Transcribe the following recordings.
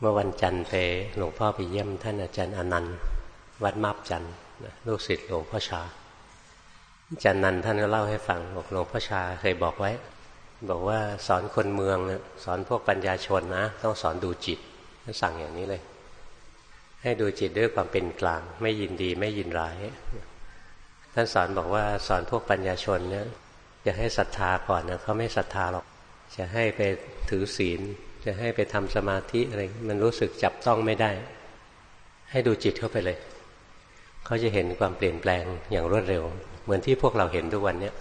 เมื่อวันจันทร์ไปหลวงพ่อไปเยี่ยมท่านอาจารย์อนันต์ วัดมาบจันทร์ลูกศิษย์หลวงพ่อชาอาจารย์นันท่านก็เล่าให้ฟังบอกหลวงพ่อชาเคยบอกไว้ บอกว่าสอนคนเมืองสอนพวกปัญญาชนนะ ต้องสอนดูจิตท่านสั่งอย่างนี้เลย ให้ดูจิตด้วยความเป็นกลาง ไม่ยินดีไม่ยินร้ายท่านสอนบอกว่าสอนพวกปัญญาชนเนี่ยจะให้ศรัทธาก่อนนะเขาไม่ศรัทธาหรอก จะให้ไปถือศีล จะให้ไปทำสมาธิอะไรมันรู้สึกจับต้องไม่ได้ ให้ดูจิตเข้าไปเลย เขาจะเห็นความเปลี่ยนแปลงอย่างรวดเร็ว เหมือนที่พวกเราเห็นทุกวันเนี้ย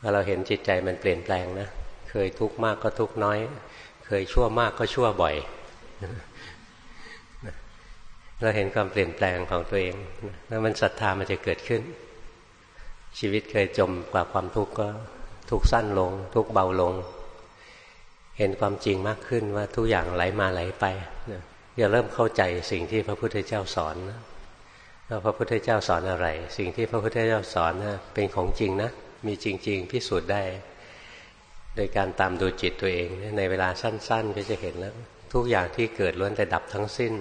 พอเราเห็นจิตใจมันเปลี่ยนแปลงนะเคยทุกข์มากก็ทุกข์น้อย เคยชั่วมากก็ชั่วบ่อยเราเห็นความเปลี่ยนแปลงของตัวเองแล้วมันศรัทธามันจะเกิดขึ้น ชีวิตเคยจมกว่าความทุกข์ก็ทุกข์สั้นลง ทุกข์เบาลง เห็นความจริงมากขึ้นว่าทุกอย่างไหลมาไหลไปจะเริ่มเข้าใจสิ่งที่พระพุทธเจ้าสอนนะพระพุทธเจ้าสอนอะไร สิ่งที่พระพุทธเจ้าสอนนะเป็นของจริงนะ มีจริง ๆ พิสูจน์ได้ โดยการตามดูจิตตัวเอง ในเวลาสั้น ๆ ก็จะเห็นแล้ว ทุกอย่างที่เกิดล้วนแต่ดับทั้งสิ้น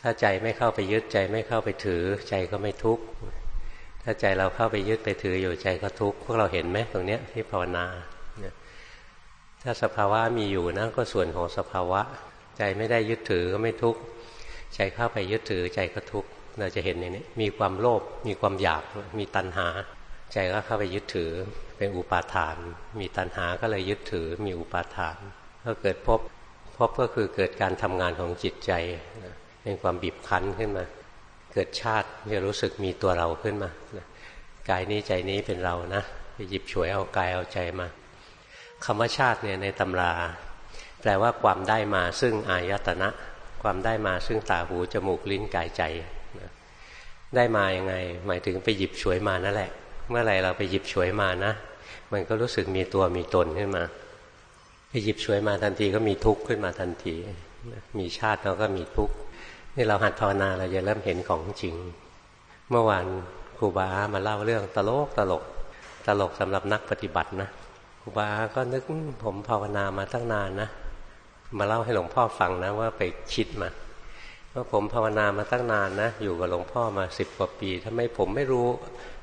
ถ้าใจไม่เข้าไปยึดใจไม่เข้าไปถือ ใจก็ไม่ทุกข์ถ้าใจเราเข้าไปยึดไปถืออยู่ใจก็ทุกข์พวกเราเห็นไหมตรงเนี้ยที่ภาวนา ถ้าสภาวะมีอยู่นะก็ส่วนของสภาวะ ใจไม่ได้ยึดถือก็ไม่ทุกข์ใจเข้าไปยึดถือใจก็ทุกข์เราจะเห็นอย่างนี้มีความโลภมีความอยากมีตัณหา ใจก็เข้าไปยึดถือเป็นอุปาทาน มีตัณหาก็เลยยึดถือมีอุปาทาน ก็เกิดพบพบก็คือเกิดการทำงานของจิตใจเป็นความบีบคั้นขึ้นมา เกิดชาติจะรู้สึกมีตัวเราขึ้นมากายนี้ใจนี้เป็นเรานะไปหยิบฉวยเอากายเอาใจมา คำว่าชาติเนี่ยในตำรา แปลว่าความได้มาซึ่งอายตนะ ความได้มาซึ่งตาหูจมูกลิ้นกายใจได้มาอยังไง หมายถึงไปหยิบฉวยมานั่นแหละ เมื่อไรเราไปหยิบฉวยมานะ มันก็รู้สึกมีตัวมีตนขึ้นมา ไปหยิบฉวยมาทันทีก็มีทุกข์ขึ้นมาทันที มีชาติแล้วก็มีทุกข์นี่เราหัดภาวนาเราจะเริ่มเห็นของจริง เมื่อวานครูบามาเล่าเรื่องตลกตลกตลกสำหรับนักปฏิบัตินะ ครูบาก็นึกผมภาวนามาตั้งนานนะ มาเล่าให้หลวงพ่อฟังนะว่าไปคิดมาว่าผมภาวนามาตั้งนานนะ อยู่กับหลวงพ่อมาสิบกว่าปีทำไมผมไม่รู้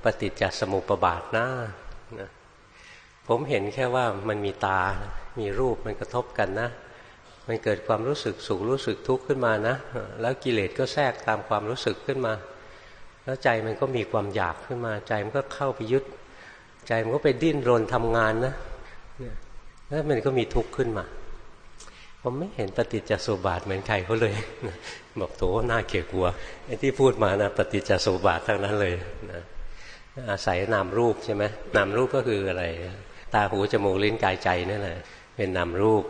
ปฏิจจสมุปบาทนะนะ ผมเห็นแค่ว่ามันมีตา มีรูปมันกระทบกันนะ มันเกิดความรู้สึกสุขรู้สึกทุกข์ขึ้นมานะ แล้วกิเลสก็แทรกตามความรู้สึกขึ้นมา แล้วใจมันก็มีความอยากขึ้นมา ใจมันก็เข้าไปยึด ใจมันก็ไปดิ้นรนทำงานนะ แล้วมันก็มีทุกข์ขึ้นมาผมไม่เห็นปฏิจจสุบาทเหมือนใครเขาเลยบอกโถน่าเกลียดกลัวไอ้ที่พูดมานะปฏิจจสุบาททั้งนั้นเลยนะอาศัยนามรูปใช่ไหมนามรูปก็คืออะไร ตาหูจมูกลิ้นกายใจนั่นแหละเป็นนามรูป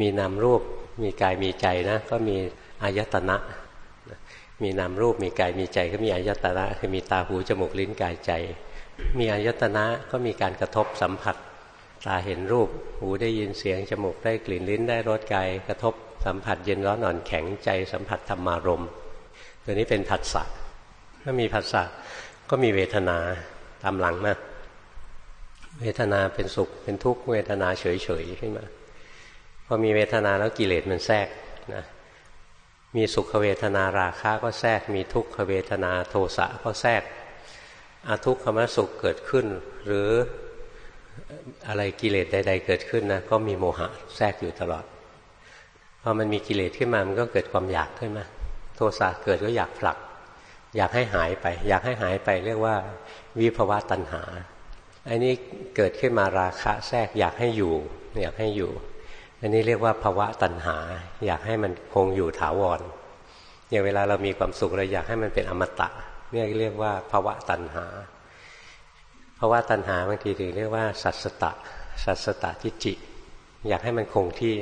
มีนามรูป มีกายมีใจนะ ก็มีอายตนะ มีนามรูปมีกายมีใจ ก็มีอายตนะ คือมีตาหูจมูกลิ้นกายใจ มีอายตนะก็มีการกระทบสัมผัส ตาเห็นรูป หูได้ยินเสียง จมูกได้กลิ่นลิ้นได้รสกายกระทบสัมผัสเย็นร้อนอ่อนแข็งใจสัมผัสธรรมารมตัวนี้เป็นผัสสะถ้ามีผัสสะก็มีเวทนาตามหลังนะเวทนาเป็นสุขเป็นทุกข์เวทนาเฉยๆขึ้นมาพอมีเวทนาแล้วกิเลสมันแทรกนะมีสุขเวทนาราคะก็แทรก มีทุกขเวทนาโทสะก็แทรกอาทุกขมสุขเกิดขึ้น หรือ อะไรกิเลสใด ๆ เกิดขึ้นนะก็มีโมหะแทรกอยู่ตลอดพอมันมีกิเลสขึ้นมามันก็เกิดความอยากขึ้นมาโทสะเกิดก็อยากผลัก อยากให้หายไป อยากให้หายไปเรียกว่า วิภวะตัณหาอันนี้เกิดขึ้นมาราคะแทรกอยากให้อยู่อยากให้อยู่ อันนี้เรียกว่าภาวะตัณหา อยากให้มันคงอยู่ถาวรอย่างเวลาเรามีความสุขเราอยากให้มันเป็นอมตะเนี่ยเรียกว่าภาวะตัณหา ภาวะตัณหาบางทีถึงเรียกว่า สัสตะ สัสตะทิจิ อยากให้มันคงที่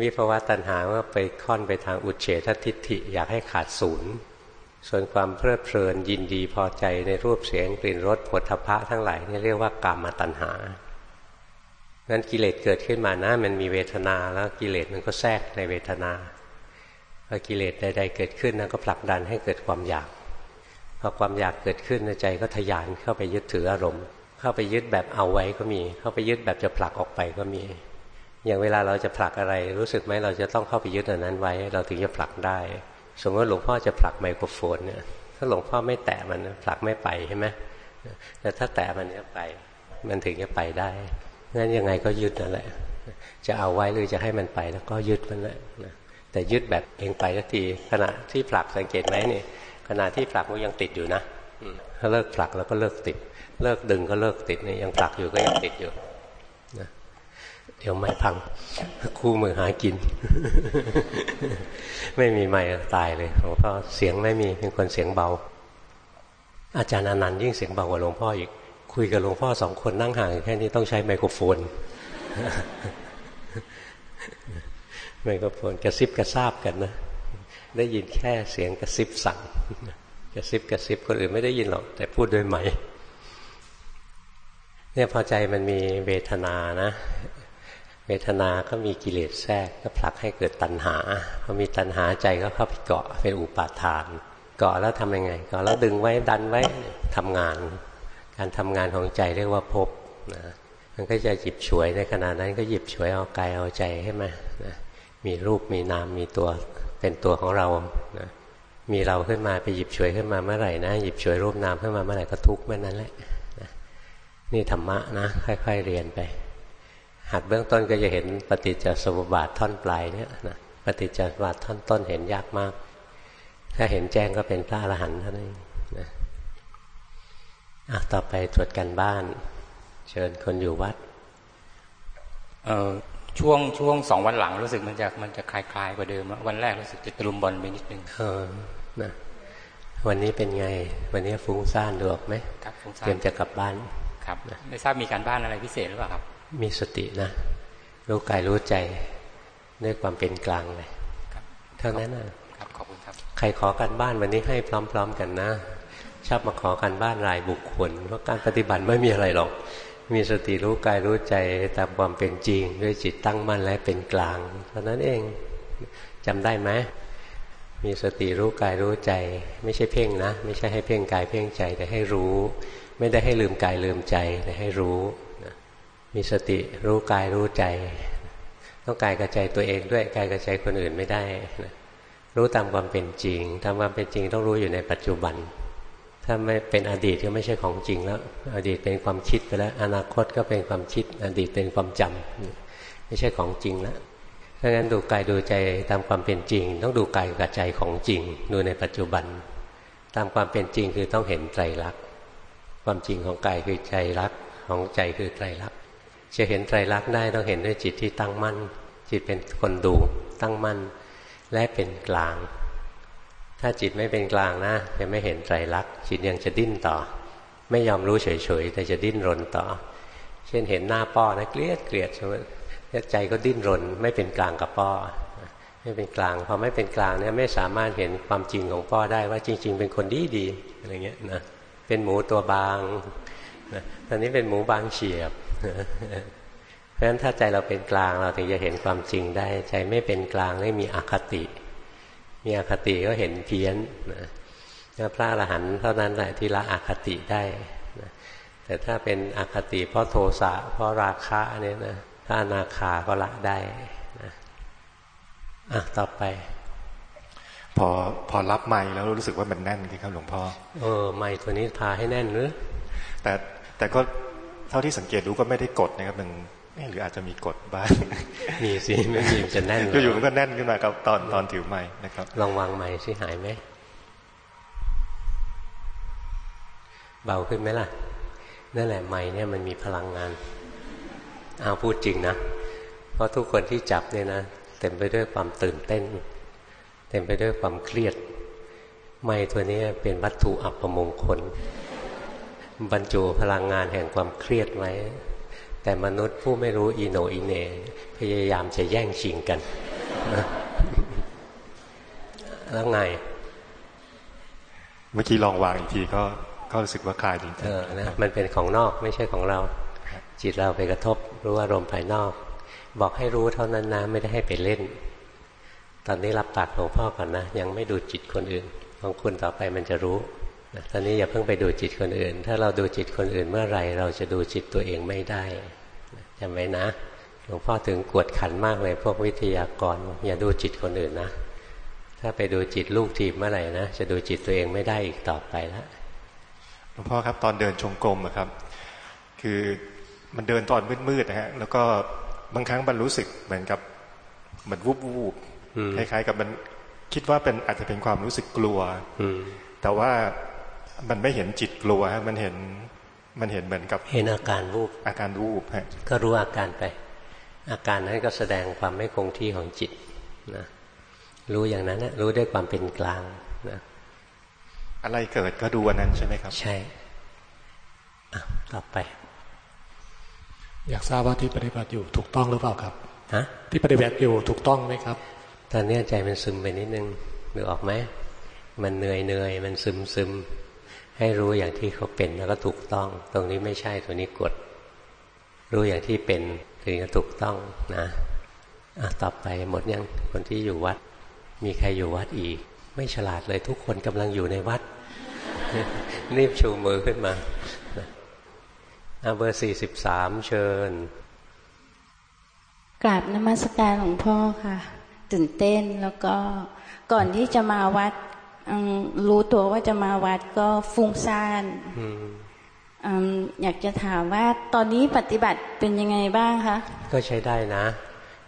วิภาวะตัณหาว่าไปค่อนไปทางอุเฉททิฏฐิ อยากให้ขาดศูนย์ส่วนความเพลิดเพลินยินดีพอใจในรูปเสียงกลิ่นรสผลทพะทั้งหลายนี่เรียกว่ากามตัณหานั้นกิเลสเกิดขึ้นมานะมันมีเวทนาแล้วกิเลสมันก็แทรกในเวทนาพอกิเลสใดๆเกิดขึ้นนะก็ผลักดันให้เกิดความอยาก พอความอยากเกิดขึ้นในใจก็ทยานเข้าไปยึดถืออารมณ์ เข้าไปยึดแบบเอาไว้ก็มี เข้าไปยึดแบบจะผลักออกไปก็มี อย่างเวลาเราจะผลักอะไร รู้สึกไหมเราจะต้องเข้าไปยึดอันนั้นไว้ เราถึงจะผลักได้ สมมติหลวงพ่อจะผลักไมโครโฟนเนี่ยถ้าหลวงพ่อไม่แตะมันผลักไม่ไปใช่ไหมแต่ถ้าแตะมันจะไป มันถึงจะไปได้งั้นยังไงก็ยึดนั่นแหละ จะเอาไว้หรือจะให้มันไปแล้วก็ยึดมันแหละแต่ยึดแบบเองไปสักทีขณะที่ผลักสังเกตไหมนี่ ขณะที่ผลักมันยังติดอยู่นะถ้าเลิกผลักแล้วก็เลิกติด เลิกดึงก็เลิกติดนี่ยังผลักอยู่ก็ยังติดอยู่นะเดี๋ยวไม่พัง คู่มือหากิน ไม่มีไม่ตายเลยหลวงพ่อเสียงไม่มีเป็นคนเสียงเบา อาจารย์อนันต์ยิ่งเสียงเบากว่าหลวงพ่ออีก คุยกับหลวงพ่อสองคนนั่งห่างแค่นี้ต้องใช้ไมโครโฟนไมโครโฟนกระซิบกระซาบกันนะ ได้ยินแค่เสียงกระซิบสั่งกระซิบกระซิบคนอื่นไม่ได้ยินหรอก แต่พูดด้วยไหม เนี่ยพอใจมันมีเวทนานะ เวทนาก็มีกิเลสแทรกก็ผลักให้เกิดตัณหาพอมีตัณหาใจก็เข้าไปเกาะเป็นอุปาทาน เกาะแล้วทำยังไงเกาะแล้วดึงไว้ดันไว้ทำงาน การทำงานของใจเรียกว่าภพนะมันก็จะหยิบฉวยในขณะนั้นก็หยิบฉวยเอากายเอาใจให้มานะมีรูปมีนามมีตัว เป็นตัวของเรานะมีเราขึ้นมาไปหยิบฉวยขึ้นมาเมื่อไหร่นะหยิบฉวยรูปนามขึ้นมาเมื่อไหร่ก็ทุกข์เมื่อนั้นแหละนี่ธรรมะนะ ค่อย ๆ เรียนไป หัดเบื้องต้นก็จะเห็นปฏิจจสมุปบาทท่อนปลายเนี่ยนะปฏิจจสมุปบาทท่อนต้นเห็นยากมาก ถ้าเห็นแจ้งก็เป็นพระอรหันต์เท่านั้นนะอะต่อไปตรวจกันบ้าน เชิญคนอยู่วัด เออ ช่วงช่วงสองวันหลังรู้สึกมันจะมันจะคลายคลายกว่าเดิมวันแรกรู้สึกจะตะลุมบอลไปนิดนึงเออนะวันนี้เป็นไง วันนี้ฟุ้งซ่านดูออกไหมครับฟุ้งซ่านเตรียมจะกลับบ้านครับไม่ทราบมีการบ้านอะไรพิเศษหรือเปล่าครับ มีสตินะรู้กายรู้ใจด้วยความเป็นกลางเลยเท่านั้นนะครับขอบคุณครับ ใครขอการบ้านวันนี้ให้พร้อม ๆ กันนะชอบมาขอการบ้านรายบุคคลเพราะการปฏิบัติไม่มีอะไรหรอก มีสติรู้กายรู้ใจตามความเป็นจริง ด้วยจิตตั้งมั่นและเป็นกลางเท่านั้นเองจำได้ไหมมีสติรู้กายรู้ใจ ไม่ใช่เพ่งนะ ไม่ใช่ให้เพ่งกายเพ่งใจแต่ให้รู้ ไม่ได้ให้ลืมกายลืมใจแต่ให้รู้มีสติรู้กายรู้ใจ ต้องกายกระใจตัวเองด้วยกายกระใจคนอื่นไม่ได้รู้ตามความเป็นจริงตามความเป็นจริงต้องรู้อยู่ในปัจจุบัน ถ้าไม่เป็นอดีตก็ไม่ใช่ของจริงแล้ว อดีตเป็นความคิดไปแล้ว อนาคตก็เป็นความคิด อดีตเป็นความจำไม่ใช่ของจริงแล้วถ้างั้นดูกายดูใจตามความเป็นจริง ต้องดูกายกับใจของจริง ดูในปัจจุบัน ตามความเป็นจริงคือต้องเห็นไตรลักษณ์ความจริงของกายคือใจรักของใจคือไตรลักษณ์จะเห็นไตรลักษณ์ได้ต้องเห็นด้วยจิตที่ตั้งมั่น จิตเป็นคนดูตั้งมั่น และเป็นกลาง ถ้าจิตไม่เป็นกลางนะจะไม่เห็นไตรลักษณ์จิตยังจะดิ้นต่อ ไม่ยอมรู้เฉยๆ แต่จะดิ้นรนต่อ เช่นเห็นหน้าป้อนะเกลียดเกลียดใช่ไหมใจก็ดิ้นรน ไม่เป็นกลางกับป้อไม่เป็นกลางพอไม่เป็นกลางเนี่ยไม่สามารถเห็นความจริงของป้อได้ว่าจริง ๆ เป็นคนดีดีอะไรเงี้ยนะเป็นหมูตัวบางนะตอนนี้เป็นหมูบางเฉียบเพราะฉะนั้นถ้าใจเราเป็นกลางเราถึงจะเห็นความจริงได้ ใจไม่เป็นกลางไม่มีอคติ มีอคติก็เห็นเพี้ยนนะพระอรหันต์เท่านั้นแหละที่ละอคติได้นะแต่ถ้าเป็นอคติเพราะโทสะเพราะราคะเนี่ยนะถ้าอนาคาก็ละได้นะอะต่อไป พอพอรับไม้แล้วรู้สึกว่ามันแน่นครับหลวงพ่อเออไม้ตัวนี้พาให้แน่นหรือแต่แต่ก็เท่าที่สังเกตดูก็ไม่ได้กดนะครับมัน หรืออาจจะมีกฎบ้าง มีสิไม่มีจะแน่นอยู่ๆมันก็แน่นขึ้นมากับตอนตอนถือไม้นะครับ ลองวางไม้สิหายไหมเบาขึ้นไหมล่ะนั่นแหละไม้เนี่ยมันมีพลังงานเอาพูดจริงนะเพราะทุกคนที่จับเนี่ยนะเต็มไปด้วยความตื่นเต้น เต็มไปด้วยความเครียด ไม้ตัวนี้เป็นวัตถุอัปมงคล บรรจุพลังงานแห่งความเครียดไว้ แต่มนุษย์ผู้ไม่รู้อีโนอีเน พยายามจะแย่งชิงกัน แล้วไง เมื่อกี้ลองวางอีกทีก็ก็รู้สึกว่าคลายจริงๆเออนะมันเป็นของนอกไม่ใช่ของเรา จิตเราไปกระทบรู้อารมณ์ภายนอก บอกให้รู้เท่านั้นนะไม่ได้ให้ไปเล่น ตอนนี้รับปากหลวงพ่อก่อนนะ ยังไม่ดูจิตคนอื่น ของคุณต่อไปมันจะรู้ ตอนนี้อย่าเพิ่งไปดูจิตคนอื่น ถ้าเราดูจิตคนอื่นเมื่อไรเราจะดูจิตตัวเองไม่ได้จำไว้นะลวงพ่อถึงกวดขันมากเลยพวกวิทยากร อย่าดูจิตคนอื่นนะ ถ้าไปดูจิตลูกทีมเมื่อไหร่นะจะดูจิตตัวเองไม่ได้อีกต่อไปแล้วหลวงพ่อครับตอนเดินชงกรมครับ คือมันเดินตอนมืดๆนะฮะแล้วก็บางครั้งมันรู้สึกเหมือนกับเหมือนวูบวูบคล้ายๆ กับมันคิดว่าเป็นอาจจะเป็นความรู้สึกกลัวแต่ว่า มันไม่เห็นจิตกลัวฮะมันเห็นมันเห็นเหมือนกับ เห็นอาการวูบอาการวูบฮะก็รู้อาการไป อาการนั้นก็แสดงความไม่คงที่ของจิตนะรู้อย่างนั้นนะรู้ด้วยความเป็นกลางนะอะไรเกิดก็ดูอันนั้นใช่ไหมครับ ใช่ต่อไป อยากทราบว่าที่ปฏิบัติอยู่ถูกต้องหรือเปล่าครับฮะที่ปฏิบัติอยู่ถูกต้องไหมครับ ตอนนี้ใจมันซึมไปนิดนึงดูออกไหมมันเหนื่อยเหนื่อยมันซึมซึม ให้รู้อย่างที่เขาเป็นแล้วก็ถูกต้อง ตรงนี้ไม่ใช่ตัวนี้กด รู้อย่างที่เป็นถึงจะถูกต้องนะอะต่อไปหมดยังคนที่อยู่วัด มีใครอยู่วัดอีก ไม่ฉลาดเลยทุกคนกำลังอยู่ในวัดรีบชูมือขึ้นมาอาเบอร์สี่สิบสามเชิญ กราบนมัสการหลวงพ่อค่ะ ตื่นเต้นแล้วก็ก่อนที่จะมาวัด รู้ตัวว่าจะมาวัดก็ฟุ้งซ่านอยากจะถามว่าตอนนี้ปฏิบัติเป็นยังไงบ้างคะก็ใช้ได้นะ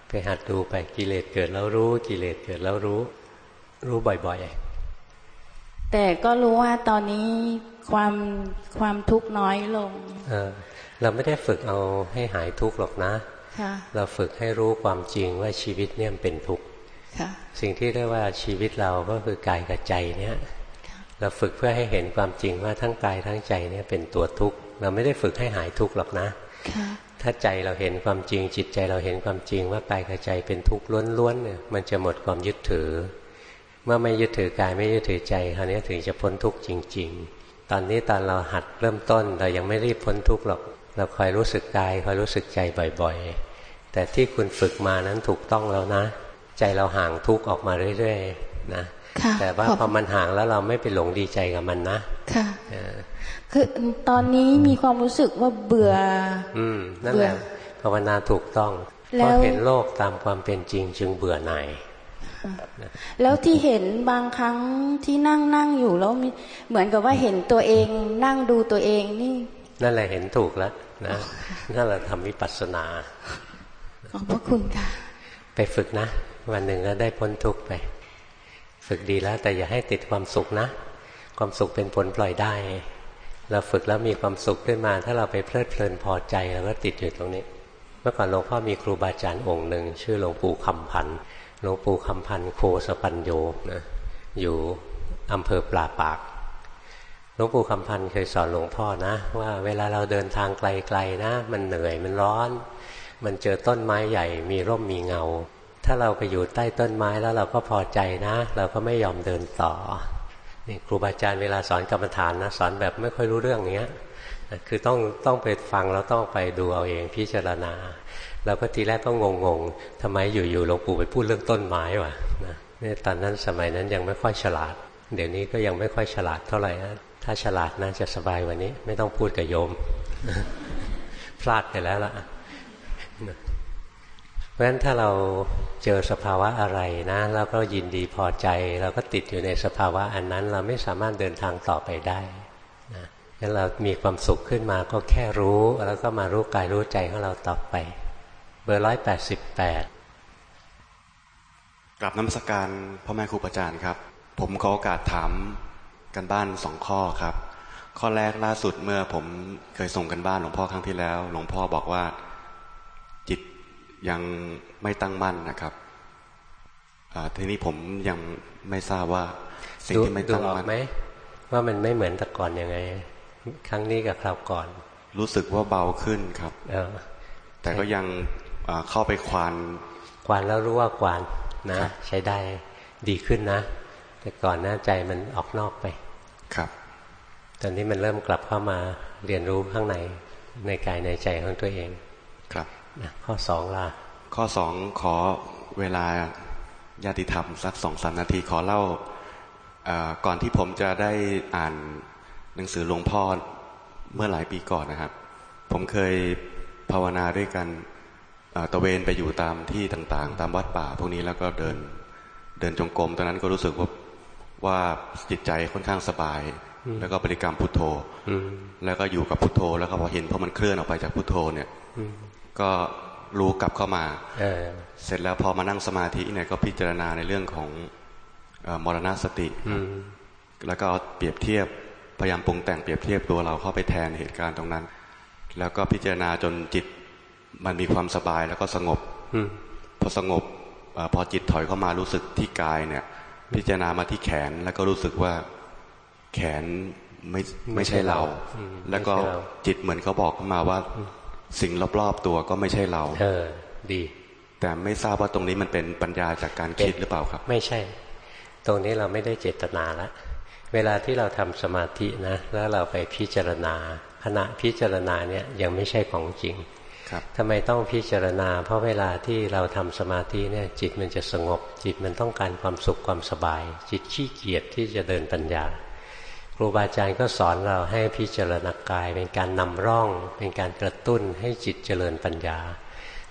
ไปหัดดูไปกิเลสเกิดแล้วรู้ กิเลสเกิดแล้วรู้ รู้บ่อยๆ แต่ก็รู้ว่าตอนนี้ความความทุกข์น้อยลงเออเราไม่ได้ฝึกเอาให้หายทุกข์หรอกนะ เราฝึกให้รู้ความจริงว่าชีวิตเนี่ยเป็นทุกข์ สิ่งที่เรียกว่าชีวิตเราก็คือกายกับใจเนี่ยเราฝึกเพื่อให้เห็นความจริงว่าทั้งกายทั้งใจเนี่ยเป็นตัวทุกข์เราไม่ได้ฝึกให้หายทุกข์หรอกนะถ้าใจเราเห็นความจริง จิตใจเราเห็นความจริงว่ากายกับใจเป็นทุกข์ล้วนๆเนี่ยมันจะหมดความยึดถือ เมื่อไม่ยึดถือกายไม่ยึดถือใจคราวนี้ถึงจะพ้นทุกข์จริง ๆ ตอนนี้ตอนเราหัดเริ่มต้นเรายังไม่รีบพ้นทุกข์หรอก เราคอยรู้สึกกายคอยรู้สึกใจบ่อย ๆ แต่ที่คุณฝึกมานั้นถูกต้องแล้วนะ ใจเราห่างทุกข์ออกมาเรื่อยๆนะแต่ว่าพอมันห่างแล้วเราไม่ไปหลงดีใจกับมันนะค่ะคือตอนนี้มีความรู้สึกว่าเบื่อ อืมนั่นแหละภาวนาถูกต้องเพราะเห็นโลกตามความเป็นจริงจึงเบื่อหน่ายแล้วที่เห็นบางครั้งที่นั่งนั่งอยู่แล้วมีเหมือนกับว่าเห็นตัวเองนั่งดูตัวเองนี่ นั่นแหละเห็นถูกแล้วนะนั่นแหละทำวิปัสสนาขอบพระคุณค่ะ ไปฝึกนะ วันหนึ่งก็ได้พ้นทุกข์ไป ฝึกดีแล้ว แต่อย่าให้ติดความสุขนะ ความสุขเป็นผลปล่อยได้ เราฝึกแล้วมีความสุขขึ้นมา ถ้าเราไปเพลิดเพลินพอใจเราก็ติดอยู่ตรงนี้ เมื่อก่อนหลวงพ่อมีครูบาอาจารย์องค์หนึ่งชื่อหลวงปู่คำพันธ์หลวงปู่คำพันธ์โคสปัญโยนะอยู่อำเภอปลาปากหลวงปู่คำพันธ์เคยสอนหลวงพ่อนะ ว่าเวลาเราเดินทางไกลๆนะ มันเหนื่อยมันร้อน มันเจอต้นไม้ใหญ่มีร่มมีเงา ถ้าเราไปอยู่ใต้ต้นไม้แล้วเราก็พอใจนะ เราก็ไม่ยอมเดินต่อนี่ครูบาอาจารย์เวลาสอนกรรมฐานนะสอนแบบไม่ค่อยรู้เรื่องเนี้ยคือต้องต้องไปฟังแล้วต้องไปดูเอาเองพิจารณาเราก็ทีแรกก็งงงทำไมอยู่ๆหลวงปู่ไปพูดเรื่องต้นไม้วะนะนี่ตอนนั้นสมัยนั้นยังไม่ค่อยฉลาด เดี๋ยวนี้ก็ยังไม่ค่อยฉลาดเท่าไหร่นะถ้าฉลาดนะจะสบายวันนี้ ไม่ต้องพูดกับโยม พลาดไปแล้วล่ะ เพราะฉะนั้นถ้าเราเจอสภาวะอะไรนะแล้วก็ยินดีพอใจ เราก็ติดอยู่ในสภาวะอันนั้น เราไม่สามารถเดินทางต่อไปได้นะงั้นเรามีความสุขขึ้นมาก็แค่รู้ แล้วก็มารู้กายรู้ใจของเราต่อไป เบอร์ร้อยแปดสิบแปดกลับน้ำสการพ่อแม่ครูอาจารย์ครับ ผมขอโอกาสถามกันบ้านสองข้อครับ ข้อแรกล่าสุดเมื่อผมเคยส่งกันบ้านหลวงพ่อครั้งที่แล้ว หลวงพ่อบอกว่า ยังไม่ตั้งมั่นนะครับทีนี้ผมยังไม่ทราบว่าสิ่งที่ไม่ตั้งมั่นไหมว่ามันไม่เหมือนแต่ก่อนยังไง ครั้งนี้กับคราวก่อน รู้สึกว่าเบาขึ้นครับเออแต่ก็ยังเข้าไปควานควานแล้วรู้ว่าควานนะ ใช้ได้ดีขึ้นนะ แต่ก่อนหน้าใจมันออกนอกไป ครับ ตอนนี้มันเริ่มกลับเข้ามาเรียนรู้ข้างในในกายในใจของตัวเองครับ ข้อสองล่ะ ข้อสองขอเวลาญาติธรรมสักสองสามนาทีขอเล่าก่อนที่ผมจะได้อ่านหนังสือหลวงพ่อเมื่อหลายปีก่อนนะครับ ผมเคยภาวนาด้วยกันตะเวนไปอยู่ตามที่ต่างๆ ตามวัดป่า พวกนี้แล้วก็เดินเดินจงกรมตอนนั้นก็รู้สึกว่าว่าจิตใจค่อนข้างสบาย แล้วก็บริกรรมพุทโธแล้วก็อยู่กับพุทโธ แล้วก็พอเห็นพอมันเคลื่อนออกไปจากพุทโธเนี่ย ก็รู้กลับเข้ามาเสร็จแล้วพอมานั่งสมาธิเนี่ยก็พิจารณาในเรื่องของมรณสติแล้วก็เปรียบเทียบพยายามปรุงแต่งเปรียบเทียบตัวเราเข้าไปแทนเหตุการณ์ตรงนั้น แล้วก็พิจารณาจนจิตมันมีความสบายแล้วก็สงบพอสงบพอจิตถอยเข้ามารู้สึกที่กายเนี่ย พิจารณามาที่แขนแล้วก็รู้สึกว่าแขนไม่ไม่ใช่เรา แล้วก็จิตเหมือนเขาบอกเข้ามาว่า สิ่งรอบๆตัวก็ไม่ใช่เรา เออ ดี แต่ไม่ทราบว่าตรงนี้มันเป็นปัญญาจากการคิดหรือเปล่าครับ ไม่ใช่ ตรงนี้เราไม่ได้เจตนาละเวลาที่เราทำสมาธินะ แล้วเราไปพิจารณาขณะพิจารณาเนี่ยยังไม่ใช่ของจริงทำไมต้องพิจารณา เพราะเวลาที่เราทำสมาธิเนี่ย จิตมันจะสงบ จิตมันต้องการความสุขความสบาย จิตขี้เกียจที่จะเดินปัญญาค รูบาอาจารย์ก็สอนเราให้พิจารณากาย เป็นการนำร่อง เป็นการกระตุ้นให้จิตเจริญปัญญา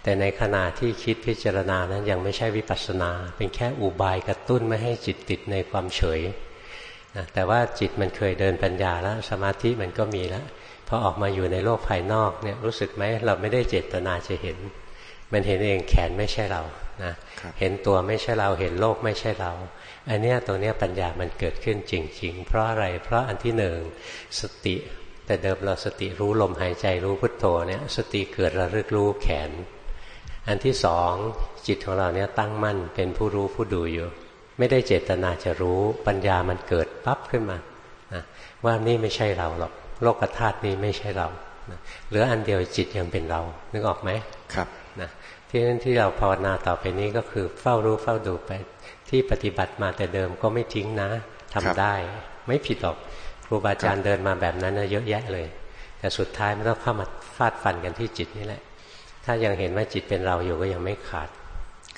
แต่ในขณะที่คิดพิจารณานั้นยังไม่ใช่วิปัสสนา เป็นแค่อุบายกระตุ้นไม่ให้จิตติดในความเฉยนะแต่ว่าจิตมันเคยเดินปัญญาแล้วสมาธิมันก็มีแล้วพอออกมาอยู่ในโลกภายนอกเนี่ยรู้สึกไหมเราไม่ได้เจตนาจะเห็น มันเห็นเองแขนไม่ใช่เรานะเห็นตัวไม่ใช่เราเห็นโลกไม่ใช่เรา อันเนี้ยตรงเนี้ยปัญญามันเกิดขึ้นจริง ๆ เพราะอะไร เพราะอันที่หนึ่งสติ แต่เดิมเราสติรู้ลมหายใจรู้พุทโธเนี่ยสติเกิดระลึกรู้แขน อันที่สองจิตของเราเนี่ยตั้งมั่นเป็นผู้รู้ผู้ดูอยู่ ไม่ได้เจตนาจะรู้ปัญญามันเกิดปั๊บขึ้นมานะว่านี่ไม่ใช่เราหรอกโลกธาตุนี้ไม่ใช่เรา เหลืออันเดียวจิตยังเป็นเรา นึกออกไหมครับนะที่นั้นที่เราภาวนาต่อไปนี้ก็คือเฝ้ารู้เฝ้าดูไป ที่ปฏิบัติมาแต่เดิมก็ไม่ทิ้งนะทำได้ ไม่ผิดหรอกครูบาอาจารย์เดินมาแบบนั้นเยอะแยะเลย แต่สุดท้ายมันต้องเข้ามาฟาดฟันกันที่จิตนี่แหละ ถ้ายังเห็นว่าจิตเป็นเราอยู่ก็ยังไม่ขาด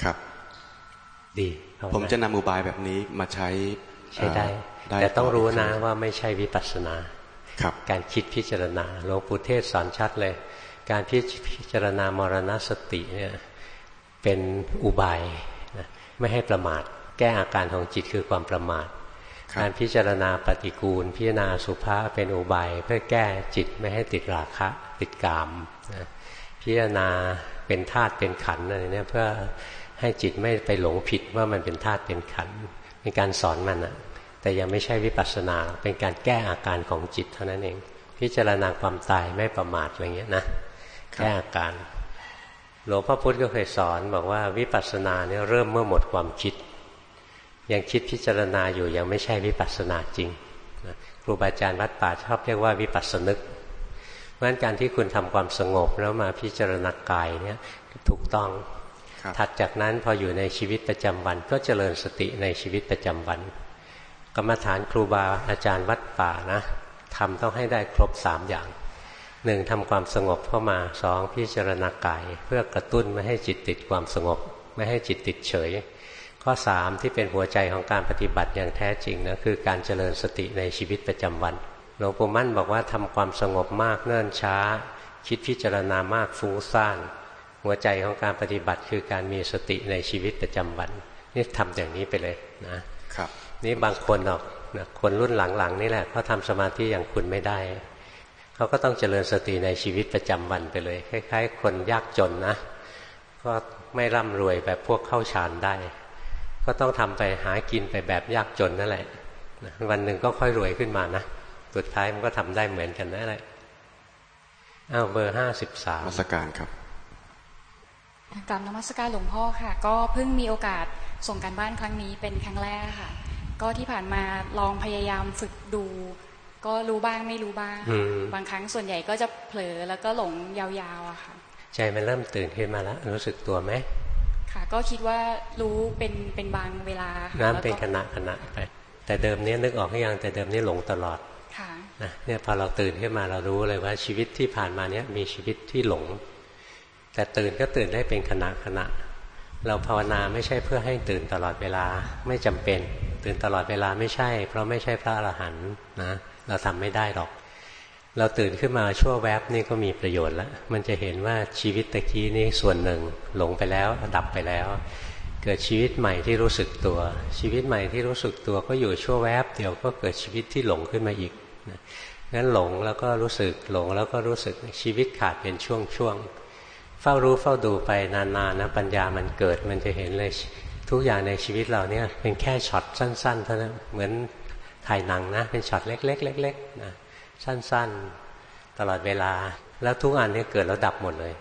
ครับ ดี ผมจะนำอุบายแบบนี้มาใช้ใช้ได้ แต่ต้องรู้นะว่าไม่ใช่วิปัสสนาครับ การคิดพิจารณาหลวงปู่เทศสอนชัดเลย การพิจารณามรณสติเนี่ยเป็นอุบายนะไม่ให้ประมาท แก้อาการของจิตคือความประมาท การพิจารณาปฏิกูล พิจารณาสุภาษเป็นอุบายเพื่อแก้จิตไม่ให้ติดราคะ ติดกามพิจารณาเป็นธาตุเป็นขันอะไรเนี่ยเพื่อให้จิตไม่ไปหลงผิดว่ามันเป็นธาตุเป็นขันเป็นการสอนมันอะ แต่ยังไม่ใช่วิปัสสนาเป็นการแก้อาการของจิตเท่านั้นเอง พิจารณาความตายไม่ประมาทอะไรเงี้ยนะแก้อาการหลวงพ่อพุธก็เคยสอนบอกว่าวิปัสสนาเนี่ยเริ่มเมื่อหมดความคิด ยังคิดพิจารณาอยู่ยังไม่ใช่วิปัสสนาจริงครูบาอาจารย์วัดป่าชอบเรียกว่าวิปัสสนึกเพราะฉะนั้นการที่คุณทำความสงบแล้วมาพิจารณากายเนี่ยถูกต้องถัดจากนั้นพออยู่ในชีวิตประจำวันก็เจริญสติในชีวิตประจำวัน กรรมฐานครูบาอาจารย์วัดป่านะทำต้องให้ได้ครบสามอย่างหนึ่งทำความสงบเข้ามาสองพิจารณากาย เพื่อกระตุ้นไม่ให้จิตติดความสงบ ไม่ให้จิตติดเฉย ข้อสามที่เป็นหัวใจของการปฏิบัติอย่างแท้จริงนะคือการเจริญสติในชีวิตประจำวันหลวงปู่มั่นบอกว่าทำความสงบมากเนิ่นช้า คิดพิจารณามากฟุ้งซ่านหัวใจของการปฏิบัติคือการมีสติในชีวิตประจำวันนี่ทำอย่างนี้ไปเลยนะ นี่บางคนหรอกนะคนรุ่นหลังๆนี่แหละเขาทาสมาธิอย่างคุณไม่ได้เขาก็ต้องเจริญสติในชีวิตประจำวันไปเลยคล้ายๆ คนยากจนนะ ก็ไม่ร่ำรวยแบบพวกเข้าฌานได้ ก็ต้องทำไปหากินไปแบบยากจนนั่นแหละวันหนึ่งก็ค่อยรวยขึ้นมานะสุดท้ายมันก็ทำได้เหมือนกันนั่นแหละอ้าวเบอร์ห้าสิบสามมัสการครับกลับนมัสการหลวงพ่อค่ะ ก็เพิ่งมีโอกาสส่งการบ้านครั้งนี้เป็นครั้งแรกค่ะ ก็ที่ผ่านมาลองพยายามฝึกดู ก็รู้บ้างไม่รู้บ้าง บางครั้งส่วนใหญ่ก็จะเผลอแล้วก็หลงยาวๆอะค่ะ ใจมันเริ่มตื่นขึ้นมาแล้ว รู้สึกตัวไหมค่ะ ก็คิดว่ารู้เป็นเป็นบางเวลาน้ำเป็นขณะขณะไปแต่เดิมนี้นึกออกให้ยังแต่เดิมนี้หลงตลอดค่ะนะเนี่ยพอเราตื่นขึ้นมาเรารู้เลยว่าชีวิตที่ผ่านมาเนี้ยมีชีวิตที่หลง แต่ตื่นก็ตื่นได้เป็นขณะขณะ เราภาวนาไม่ใช่เพื่อให้ตื่นตลอดเวลาไม่จำเป็น ตื่นตลอดเวลาไม่ใช่ เพราะไม่ใช่พระอรหันต์นะเราทำไม่ได้หรอก เราตื่นขึ้นมาชั่วแวบนี่ก็มีประโยชน์แล้วมันจะเห็นว่าชีวิตตะกี้นี่ส่วนหนึ่งหลงไปแล้วดับไปแล้ว เกิดชีวิตใหม่ที่รู้สึกตัว ชีวิตใหม่ที่รู้สึกตัวก็อยู่ชั่วแวบเดียวก็เกิดชีวิตที่หลงขึ้นมาอีกงั้นหลงแล้วก็รู้สึกหลงแล้วก็รู้สึกชีวิตขาดเป็นช่วงๆ เฝ้ารู้เฝ้าดูไปนานๆนะปัญญามันเกิดมันจะเห็นเลยทุกอย่างในชีวิตเราเนี่ยเป็นแค่ช็อตสั้นๆเท่านั้นเหมือนถ่ายหนังนะเป็นช็อตเล็กๆเล็กๆนะสั้นๆ ตลอดเวลา แล้วทุกอันนี้เกิดแล้วดับหมดเลย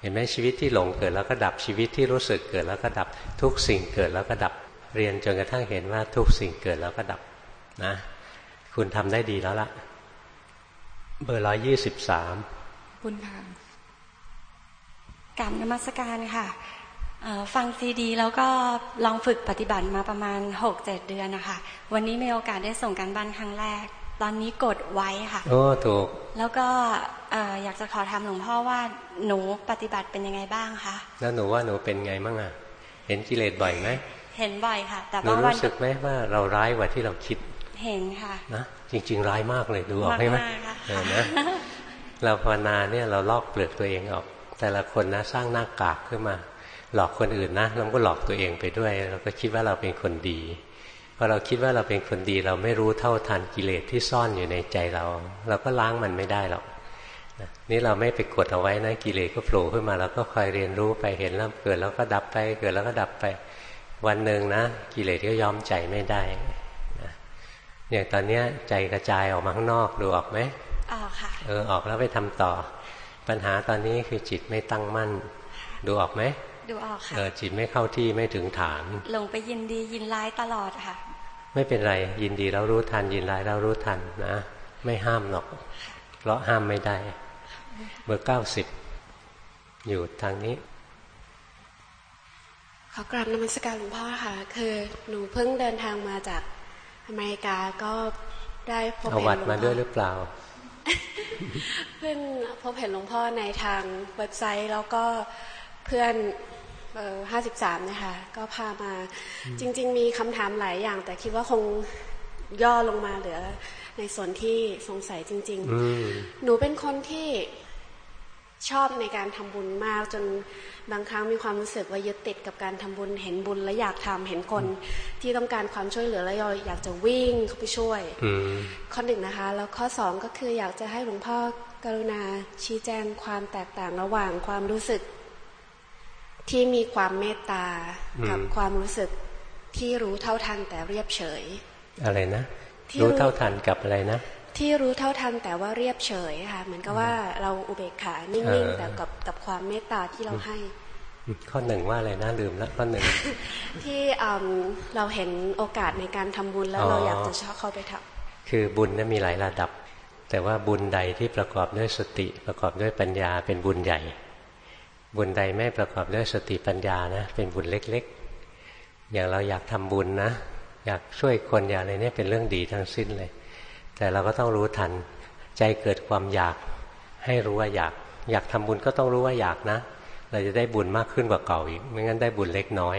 เห็นไหมชีวิตที่หลงเกิดแล้วก็ดับชีวิตที่รู้สึกเกิดแล้วก็ดับทุกสิ่งเกิดแล้วก็ดับเรียนจนกระทั่งเห็นว่าทุกสิ่งเกิดแล้วก็ดับนะ คุณทำได้ดีแล้วล่ะ เบอร์ร้อยยี่สิบสามคุณค่ะ กรรมนมัสการค่ะฟังซีดีแล้วก็ลองฝึกปฏิบัติมาประมาณหกเจ็ดเดือนนะคะ วันนี้มีโอกาสได้ส่งการบ้านครั้งแรก ตอนนี้กดไว้ค่ะ โอ้ถูก แล้วก็อยากจะขอถามหลวงพ่อว่าหนูปฏิบัติเป็นยังไงบ้างคะ แล้วหนูว่าหนูเป็นไงบ้างอะเห็นกิเลสบ่อยไหม เห็นบ่อยค่ะ แต่ว่ารู้สึกไหมว่าเราร้ายกว่าที่เราคิด เห็นค่ะ นะจริง ๆ ร้ายมากเลยดูออกไหมเออนะเราภาวนาเนี่ยเราลอกเปลือกตัวเองออก แต่ละคนนะสร้างหน้ากากขึ้นมา หลอกคนอื่นนะแล้วก็หลอกตัวเองไปด้วย เราก็คิดว่าเราเป็นคนดีพอเราคิดว่าเราเป็นคนดี เราไม่รู้เท่าทันกิเลสที่ซ่อนอยู่ในใจเรา เราก็ล้างมันไม่ได้หรอกนี่เราไม่ไปกดเอาไว้นะกิเลสก็โผล่ขึ้นมาเราก็คอยเรียนรู้ไปเห็นแล้วเกิดแล้วก็ดับไป เกิดแล้วก็ดับไปวันหนึ่งนะกิเลสก็ยอมใจไม่ได้อย่างตอนนี้ใจกระจายออกมาข้างนอกดูออกไหมออกค่ะเออออกแล้วไปทำต่อ ปัญหาตอนนี้คือจิตไม่ตั้งมั่น ดูออกไหมดูออกค่ะเออจิตไม่เข้าที่ไม่ถึงฐานหลงไปยินดียินร้ายตลอดค่ะ ไม่เป็นไรยินดีเรารู้ทันยินร้ายเรารู้ทันนะไม่ห้ามหรอก เพราะห้ามไม่ได้ เบอร์เก้าสิบอยู่ทางนี้ขอกราบนมัสการหลวงพ่อค่ะ คือหนูเพิ่งเดินทางมาจากอเมริกาก็ได้พบเห็นหลวงพ่อเอาวัดมาด้วยหรือเปล่า เพิ่งพบเห็นหลวงพ่อในทางเว็บไซต์ แล้วก็เพื่อนเบอร์ห้าสิบสามนะคะก็พามา จริง ๆ มีคำถามหลายอย่าง แต่คิดว่าคงย่อลงมาเหลือในส่วนที่สงสัยจริง ๆ หนูเป็นคนที่ ชอบในการทำบุญมากจนบางครั้งมีความรู้สึกว่ายึดติดกับการทำบุญเห็นบุญและอยากทำเห็นคนที่ต้องการความช่วยเหลือแล้วอยากจะวิ่งเข้าไปช่วยข้อหนึ่งนะคะ แล้วข้อสองก็คืออยากจะให้หลวงพ่อกรุณาชี้แจงความแตกต่างระหว่างความรู้สึก ที่มีความเมตตากับความรู้สึกที่รู้เท่าทันแต่เรียบเฉย อะไรนะ รู้เท่าทันกับอะไรนะ ที่รู้เท่าทันแต่ว่าเรียบเฉยค่ะเหมือนกับว่าเราอุเบกขานิ่งๆแต่กับกับความเมตตาที่เราให้ ข้อหนึ่งว่าอะไรนะลืมแล้วข้อหนึ่งที่เราเห็นโอกาสในการทำบุญแล้วเราอยากจะชอบเข้าไปทำคือบุญนั้นมีหลายระดับ แต่ว่าบุญใดที่ประกอบด้วยสติประกอบด้วยปัญญาเป็นบุญใหญ่ บุญใดไม่ประกอบด้วยสติปัญญานะ เป็นบุญเล็กๆ อย่างเราอยากทำบุญนะ อยากช่วยคนอย่างอะไรเนี่ยเป็นเรื่องดีทั้งสิ้นเลย แต่เราก็ต้องรู้ทัน ใจเกิดความอยากให้รู้ว่าอยาก อยากทำบุญก็ต้องรู้ว่าอยากนะ เราจะได้บุญมากขึ้นกว่าเก่าอีก ไม่งั้นได้บุญเล็กน้อย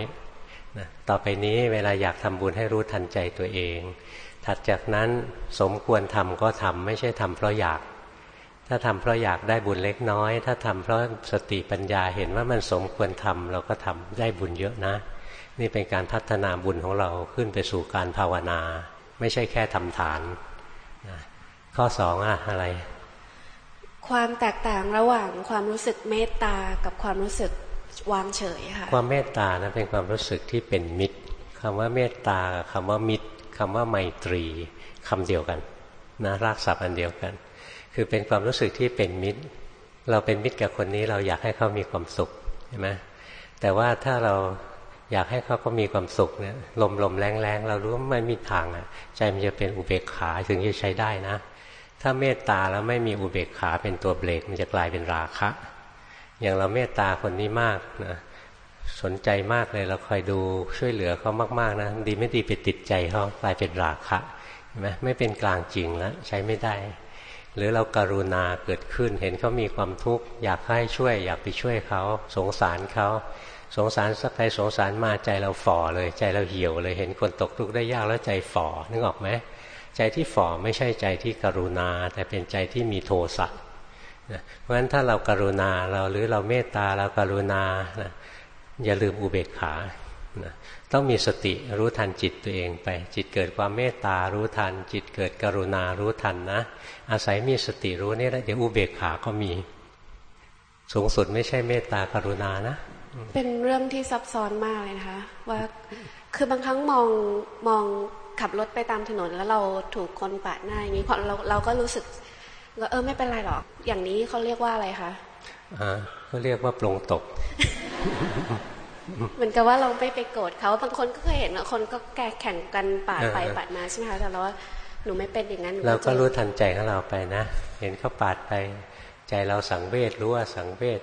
นะต่อไปนี้เวลาอยากทำบุญให้รู้ทันใจตัวเอง ถัดจากนั้นสมควรทำก็ทำไม่ใช่ทำเพราะอยาก ถ้าทำเพราะอยากได้บุญเล็กน้อย ถ้าทำเพราะสติปัญญาเห็นว่ามันสมควรทำเราก็ทำได้บุญเยอะนะ นี่เป็นการพัฒนาบุญของเราขึ้นไปสู่การภาวนา ไม่ใช่แค่ทำฐาน ข้อสองอะอะไร ความแตกต่างระหว่างความรู้สึกเมตตากับความรู้สึกวางเฉยค่ะ ความเมตตานะเป็นความรู้สึกที่เป็นมิตรคำว่าเมตตาคำว่ามิตรคำว่าไมตรีคำเดียวกันนะรากศัพท์อันเดียวกัน คือเป็นความรู้สึกที่เป็นมิตร เราเป็นมิตรกับคนนี้เราอยากให้เขามีความสุขใช่ไหมแต่ว่าถ้าเราอยากให้เขาก็มีความสุขเนี่ยลมลมแรงแรงเรารู้ว่าไม่มีทางอะ ใจมันจะเป็นอุเบกขาถึงจะใช้ได้นะ ถ้าเมตตาแล้วไม่มีอุเบกขาเป็นตัวเบรกมันจะกลายเป็นราคะ อย่างเราเมตตาคนนี้มากนะสนใจมากเลยเราคอยดูช่วยเหลือเขามากๆนะดีไม่ดีไปติดใจเขากลายเป็นราคะเห็นไหมไม่เป็นกลางจริงแล้วใช้ไม่ได้ หรือเราการุณาเกิดขึ้นเห็นเขามีความทุกข์อยากให้ช่วย อยากไปช่วยเขาสงสารเขาสงสารสักใครสงสารมาใจเราฝ่อเลยใจเราเหี่ยวเลยเห็นคนตกทุกข์ได้ยากแล้วใจฝ่อนึกออกไหม ใจที่ฝ่อไม่ใช่ใจที่กรุณา แต่เป็นใจที่มีโทสะเพราะฉะนั้นถ้าเรากรุณาเราหรือเราเมตตาเรากรุณาอย่าลืมอุเบกขาต้องมีสติรู้ทันจิตตัวเองไป จิตเกิดความเมตตารู้ทัน จิตเกิดกรุณารู้ทันนะ อาศัยมีสติรู้นี่แหล้วเดี๋ยวอุเบกขาก็มี สูงสุดไม่ใช่เมตตากรุณานะเป็นเรื่องที่ซับซ้อนมากเลยนะคะว่าคือบางครั้งมองมอง ขับรถไปตามถนนแล้วเราถูกคนปาดหน้าอย่างนี้เราเราก็รู้สึกว่าเออไม่เป็นไรหรอก อย่างนี้เขาเรียกว่าอะไรคะอ่าเขาเรียกว่าปรงตก เหมือนกับว่าเราไม่ไปโกรธเขาบางคนก็เคยเห็นคนก็แกแข่งกันปาดไปปาดมาใช่ไหมคะแต่เราว่าหนูไม่เป็นอย่างนั้นเราก็รู้ทันใจของเราไปนะ เห็นเขาปาดไป ใจเราสังเวชรู้ว่าสังเวช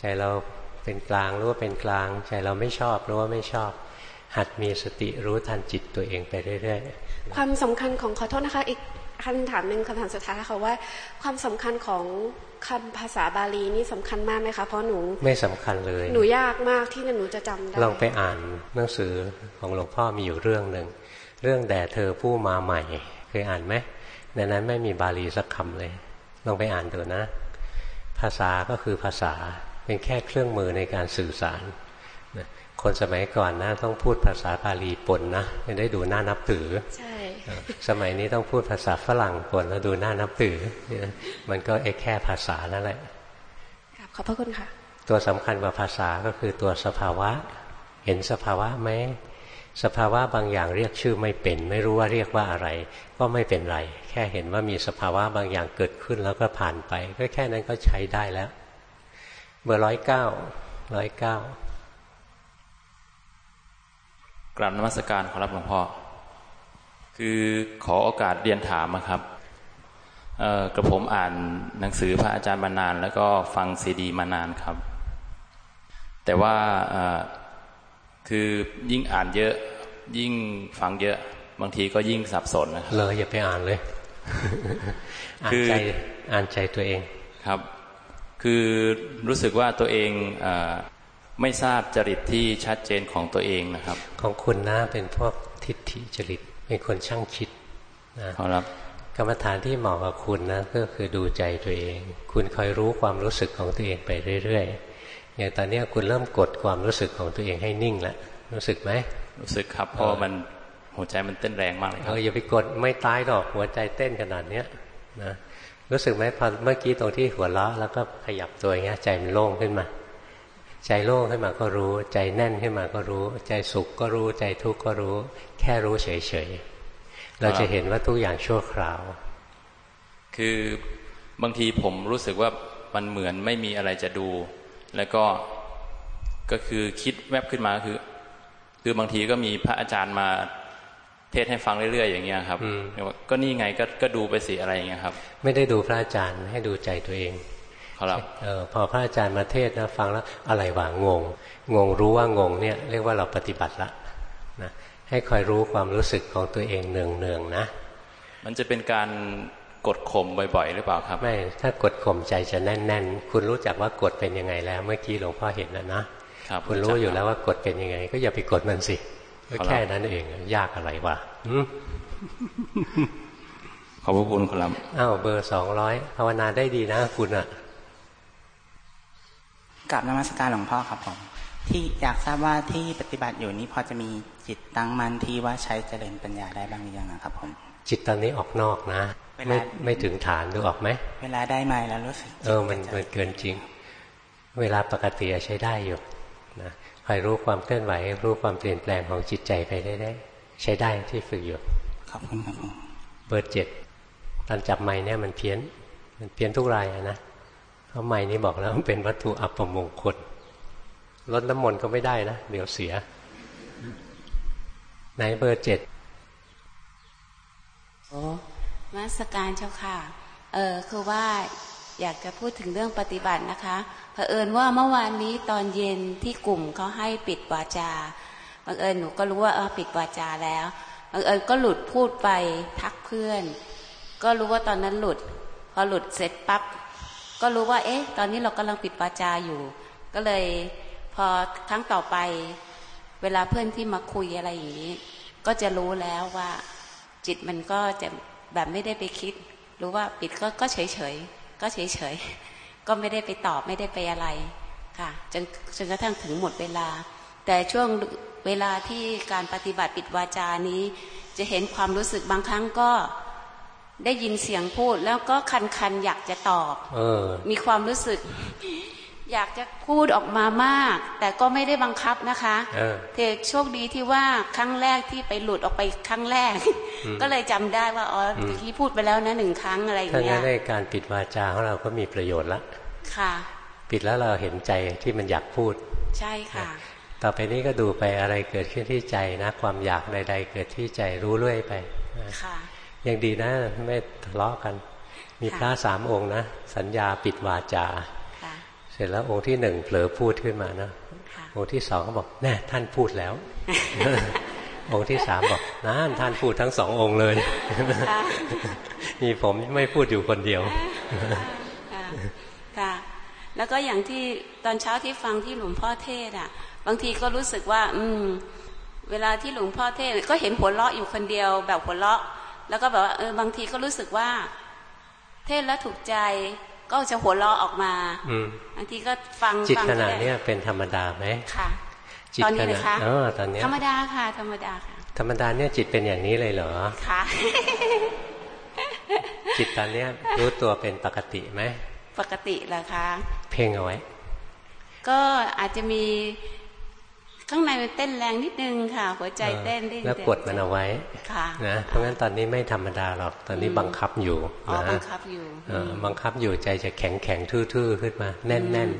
ใจเราเป็นกลางรู้ว่าเป็นกลาง ใจเราไม่ชอบรู้ว่าไม่ชอบ หัดมีสติรู้ทันจิตตัวเองไปเรื่อยๆ ความสำคัญของขอโทษนะคะ อีกคำถามหนึ่งคำถามสุดท้ายค่ะว่า ความสำคัญของคำภาษาบาลีนี่สำคัญมากไหมคะเพราะหนูไม่สำคัญเลย หนูยากมากที่หนูจะจำได้ลองไปอ่านหนังสือของหลวงพ่อมีอยู่เรื่องหนึ่งเรื่องแด่เธอผู้มาใหม่เคยอ่านไหมในนั้นไม่มีบาลีสักคำเลยลองไปอ่านดูนะ ภาษาก็คือภาษาเป็นแค่เครื่องมือในการสื่อสาร คนสมัยก่อนนะต้องพูดภาษาบาลีปนนะไม่ได้ดูหน้านับถือใช่สมัยนี้ต้องพูดภาษาฝรั่งปนแล้วดูหน้านับถือมันก็แค่ภาษานั่นแหละขอบพระคุณค่ะ ตัวสำคัญกว่าภาษาก็คือตัวสภาวะ เห็นสภาวะไหมสภาวะบางอย่างเรียกชื่อไม่เป็น ไม่รู้ว่าเรียกว่าอะไร ก็ไม่เป็นไร แค่เห็นว่ามีสภาวะบางอย่างเกิดขึ้นแล้วก็ผ่านไป ก็แค่นั้นก็ใช้ได้แล้ว เบอร์ร้อยเก้าร้อยเก้า กราบนมัสการขอรับหลวงพ่อ คือขอโอกาสเรียนถามครับกระผมอ่านหนังสือพระอาจารย์มานาน แล้วก็ฟังซีดีมานานครับ แต่ว่าคือยิ่งอ่านเยอะ ยิ่งฟังเยอะ บางทีก็ยิ่งสับสนนะครับเลยอย่าไปอ่านเลยอ่านใจอ่านใจตัวเองครับ คือรู้สึกว่าตัวเองอ ไม่ทราบจริตที่ชัดเจนของตัวเองนะครับ ของคุณนะเป็นพวกทิฏฐิจริตเป็นคนช่างคิดนะครับกรรมฐานที่เหมาะกับคุณนะก็คือดูใจตัวเอง คุณคอยรู้ความรู้สึกของตัวเองไปเรื่อยๆอย่างตอนนี้คุณเริ่มกดความรู้สึกของตัวเองให้นิ่งแล้วรู้สึกไหมรู้สึกครับเพราะมันหัวใจมันเต้นแรงมากเลยครับเอออย่าไปกดไม่ตายหรอกหัวใจเต้นขนาดเนี้ยนะรู้สึกไหมพอเมื่อกี้ตรงที่หัวเราะแล้วก็ขยับตัวอย่างเงี้ยใจมันโล่งขึ้นมา ใจโล่งขึ้นมาก็รู้ ใจแน่นขึ้นมาก็รู้ ใจสุขก็รู้ ใจทุกข์ก็รู้ แค่รู้เฉยๆเราจะเห็นว่าทุกอย่างชั่วคราว คือบางทีผมรู้สึกว่ามันเหมือนไม่มีอะไรจะดู แล้วก็ก็คือคิดแวบขึ้นมาคือ คือบางทีก็มีพระอาจารย์มาเทศให้ฟังเรื่อยๆอย่างเงี้ยครับก็นี่ไงก็ก็ดูไปสิอะไรอย่างเงี้ยครับ ไม่ได้ดูพระอาจารย์ให้ดูใจตัวเอง ครับออพอพระอาจารย์มาเทศนะฟังแล้วอะไรวะงง งงรู้ว่างงเนี่ยเรียกว่าเราปฏิบัติละนะให้คอยรู้ความรู้สึกของตัวเองเนืองเนืองนะ มันจะเป็นการกดข่มบ่อยๆ หรือเปล่าครับ ไม่ ถ้ากดข่มใจจะแน่น ๆ คุณรู้จักว่ากดเป็นยังไงแล้ว เมื่อกี้หลวงพ่อเห็นแล้วนะคุณรู้อยู่แล้วว่ากดเป็นยังไง ก็อย่าไปกดมันสิก็แค่นั้นเองยากอะไรวะขอบพระคุณครับอ้าวเบอร์สองร้อยภาวนาได้ดีนะคุณอะ กับนมัสการหลวงพ่อครับผม ที่อยากทราบว่าที่ปฏิบัติอยู่นี้พอจะมีจิตตั้งมั่นที่ว่าใช้เจริญปัญญาได้บ้างหรือยังครับผม จิตตอนนี้ออกนอกนะไม่ไม่ถึงฐานดูออกไหมเวลาได้มาแล้วรู้สึกเออมันมันเกินจริง เวลาปกติใช้ได้อยู่นะคอยรู้ความเคลื่อนไหว รู้ความเปลี่ยนแปลงของจิตใจไปได้ได้ ใช้ได้ที่ฝึกอยู่ขอบคุณครับเบอร์เจ็ดตอนจับไม้เนี่ยมันเพี้ยน มันเพี้ยนทุกรายนะ ราะไม้นี้บอกแล้วมันเป็นวัตถุอัปมงคลลดน้ำมนต์ก็ไม่ได้นะ เดี๋ยวเสีย ไหนเบอร์เจ็ดโอ้มาสการเจ้าค่ะ เออคือว่าอยากจะพูดถึงเรื่องปฏิบัตินะคะเผอิญว่าเมื่อวานนี้ตอนเย็นที่กลุ่มเขาให้ปิดวาจาบังเอิญหนูก็รู้ว่าเออปิดวาจาแล้วบังเอิญก็หลุดพูดไปทักเพื่อน ก็รู้ว่าตอนนั้นหลุด พอหลุดเสร็จปั๊บ ก็รู้ว่า เอ๊ะ ตอนนี้เรากำลังปิดวาจาอยู่ ก็เลยพอครั้งต่อไป เวลาเพื่อนที่มาคุยอะไรอย่างนี้ ก็จะรู้แล้วว่า จิตมันก็จะแบบไม่ได้ไปคิด รู้ว่าปิดก็ก็เฉยเฉยก็เฉยเฉยก็ไม่ได้ไปตอบไม่ได้ไปอะไรค่ะจนจนกระทั่งถึงหมดเวลา แต่ช่วงเวลาที่การปฏิบัติปิดวาจานี้ จะเห็นความรู้สึกบางครั้งก็ ได้ยินเสียงพูดแล้วก็คันคันอยากจะตอบออมีความรู้สึก อยากจะพูดออกมามาก แต่ก็ไม่ได้บังคับนะคะเทโชคดีที่ว่าครั้งแรกที่ไปหลุดออกไปครั้งแรก ก็เลยจำได้ว่าอ๋อที่พูดไปแล้วนะหนึ่งครั้งอะไรอย่างเงี้ยถ้างั้นในการปิดวาจาของเราก็มีประโยชน์ละค่ะ ปิดแล้วเราเห็นใจที่มันอยากพูด ใช่ค่ะ ต่อไปนี้ก็ดูไปอะไรเกิดขึ้นที่ใจนะ ความอยากใด ๆ เกิดที่ใจรู้เรื่อยไปค่ะ ยังดีนะไม่ทะเลาะกัน มีพระสามองค์นะ สัญญาปิดวาจา เสร็จแล้วองค์ที่หนึ่งเผลอพูดขึ้นมานะองค์ที่สองก็บอกแน่ท่านพูดแล้ว องค์ที่สามบอกนั่นท่านพูดทั้งสององค์เลย มีผมไม่พูดอยู่คนเดียวค่ะแล้วก็อย่างที่ตอนเช้าที่ฟังที่หลวงพ่อเทศอะ บางทีก็รู้สึกว่า อืม เวลาที่หลวงพ่อเทศก็เห็นหัวเราะอยู่คนเดียว แบบหัวเราะ แล้วก็แบบว่าเออบางทีก็รู้สึกว่า เทศแล้วถูกใจก็จะหัวเราะออกมาบางทีก็ฟังจิตขณะนี้เป็นธรรมดาไหมค่ะตอนนี้เลยคะอ๋อตอนนี้ธรรมดาค่ะ ธรรมดาค่ะ ธรรมดาเนี่ยจิตเป็นอย่างนี้เลยเหรอค่ะจิตตอนนี้รู้ตัวเป็นปกติไหมปกติเหรอคะ เพ่งเอาไว้ก็อาจจะมี ข้างในมันเต้นแรงนิดนึงค่ะ หัวใจเต้นได้แล้วกดมันเอาไว้นะเพราะงั้นตอนนี้ไม่ธรรมดาหรอกตอนนี้บังคับอยู่นะบังคับอยู่บังคับอยู่ใจจะแข็งแข็งทื่อๆขึ้นมา แน่นแน่น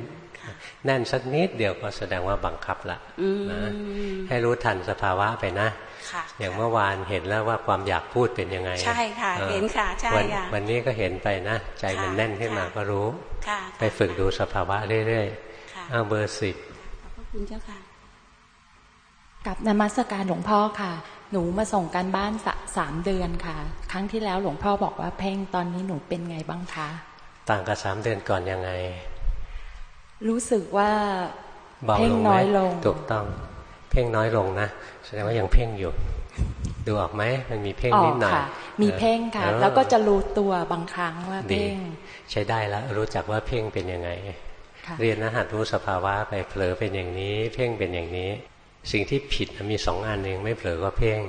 แน่นสักนิดเดียวก็แสดงว่าบังคับละนะให้รู้ทันสภาวะไปนะอย่างเมื่อวานเห็นแล้วว่าความอยากพูดเป็นยังไง ใช่ค่ะ เห็นค่ะใช่ค่ะวันนี้ก็เห็นไปนะ ใจมันแน่นขึ้นมาก็รู้ไปฝึกดูสภาวะเรื่อยๆเอาเบอร์สิบขอบคุณเจ้าค่ะ กับนมัสการหลวงพ่อค่ะ หนูมาส่งการบ้านสามเดือนค่ะ ครั้งที่แล้วหลวงพ่อบอกว่าเพ่งตอนนี้หนูเป็นไงบ้างคะ ต่างกับสามเดือนก่อนยังไง รู้สึกว่าเพ่งน้อยลง ถูกต้อง เพ่งน้อยลงนะ แสดงว่ายังเพ่งอยู่ ดูออกไหมมันมีเพ่งนิดหน่อยมีเพ่งค่ะ แล้วก็จะรู้ตัวบางครั้งว่าเพ่ง ใช้ได้แล้ว รู้จักว่าเพ่งเป็นยังไง เรียนนะหัดรู้สภาวะไปเผลอเป็นอย่างนี้ เพ่งเป็นอย่างนี้ สิ่งที่ผิดมีสองอันเองไม่เผลอก็เพ่ง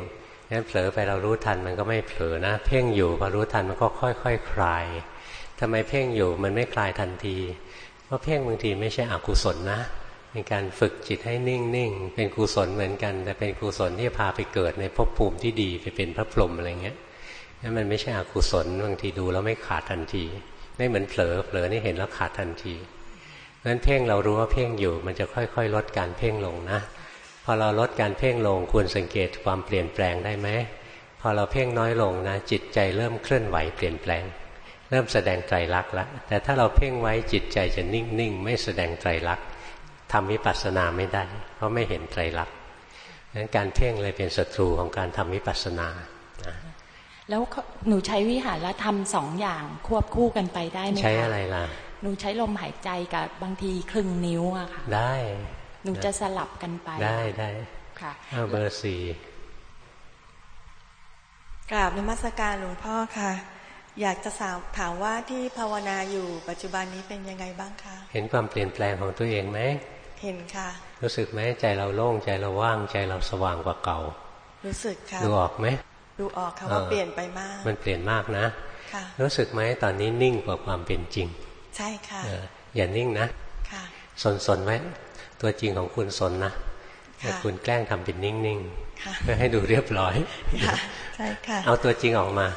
งั้นเผลอไปเรารู้ทันมันก็ไม่เผลอนะ เพ่งอยู่พอรู้ทันมันก็ค่อยๆคคลายทำไมเพ่งอยู่มันไม่คลายทันทีเพราะเพ่งบางทีไม่ใช่อกุศลนะเป็นการฝึกจิตให้นิ่งๆเป็นกุศลเหมือนกัน แต่เป็นกุศลที่พาไปเกิดในภพภูมิที่ดีไปเป็นพระพรหมอะไรเงี้ยนั่นมันไม่ใช่อกุศลบางทีดูแล้วไม่ขาดทันที ไม่เหมือนเผลอเผลอนี่เห็นแล้วขาดทันทีเพราะฉะนั้นเพ่งเรารู้ว่าเพ่งอยู่ มันจะค่อยๆ ลดการเพ่งลงนะ พอเราลดการเพ่งลงควรสังเกตความเปลี่ยนแปลงได้ไหมพอเราเพ่งน้อยลงนะจิตใจเริ่มเคลื่อนไหวเปลี่ยนแปลง เริ่มแสดงไตรลักษณ์แล้วแต่ถ้าเราเพ่งไว้จิตใจจะนิ่งๆ ไม่แสดงไตรลักษณ์ทำวิปัสสนาไม่ได้ เพราะไม่เห็นไตรลักษณ์ดังนั้นการเพ่งเลยเป็นศัตรูของการทำวิปัสสนาแล้วหนูใช้วิหารและทำสองอย่างควบคู่กันไปได้ไหมคะใช้อะไรล่ะ หนูใช้ลมหายใจกับบางทีครึ่งนิ้วอะค่ะ ได้ หนูจะสลับกันไป ได้ได้ค่ะเบอร์สี่กราบนมัสการหลวงพ่อค่ะ อยากจะสาวถามว่าที่ภาวนาอยู่ปัจจุบันนี้เป็นยังไงบ้างคะ เห็นความเปลี่ยนแปลงของตัวเองไหม เห็นค่ะ รู้สึกไหมใจเราโล่งใจเราว่างใจเราสว่างกว่าเก่า รู้สึกค่ะ ดูออกไหม ดูออกค่ะว่าเปลี่ยนไปมาก มันเปลี่ยนมากนะ ค่ะ รู้สึกไหมตอนนี้นิ่งกว่าความเป็นจริง ใช่ค่ะ อย่านิ่งนะ ค่ะ สนสนไว้ ตัวจริงของคุณสนนะแต่คุณแกล้งทำเป็นนิ่งๆเพื่อให้ดูเรียบร้อยใช่ค่ะเอาตัวจริงออกมา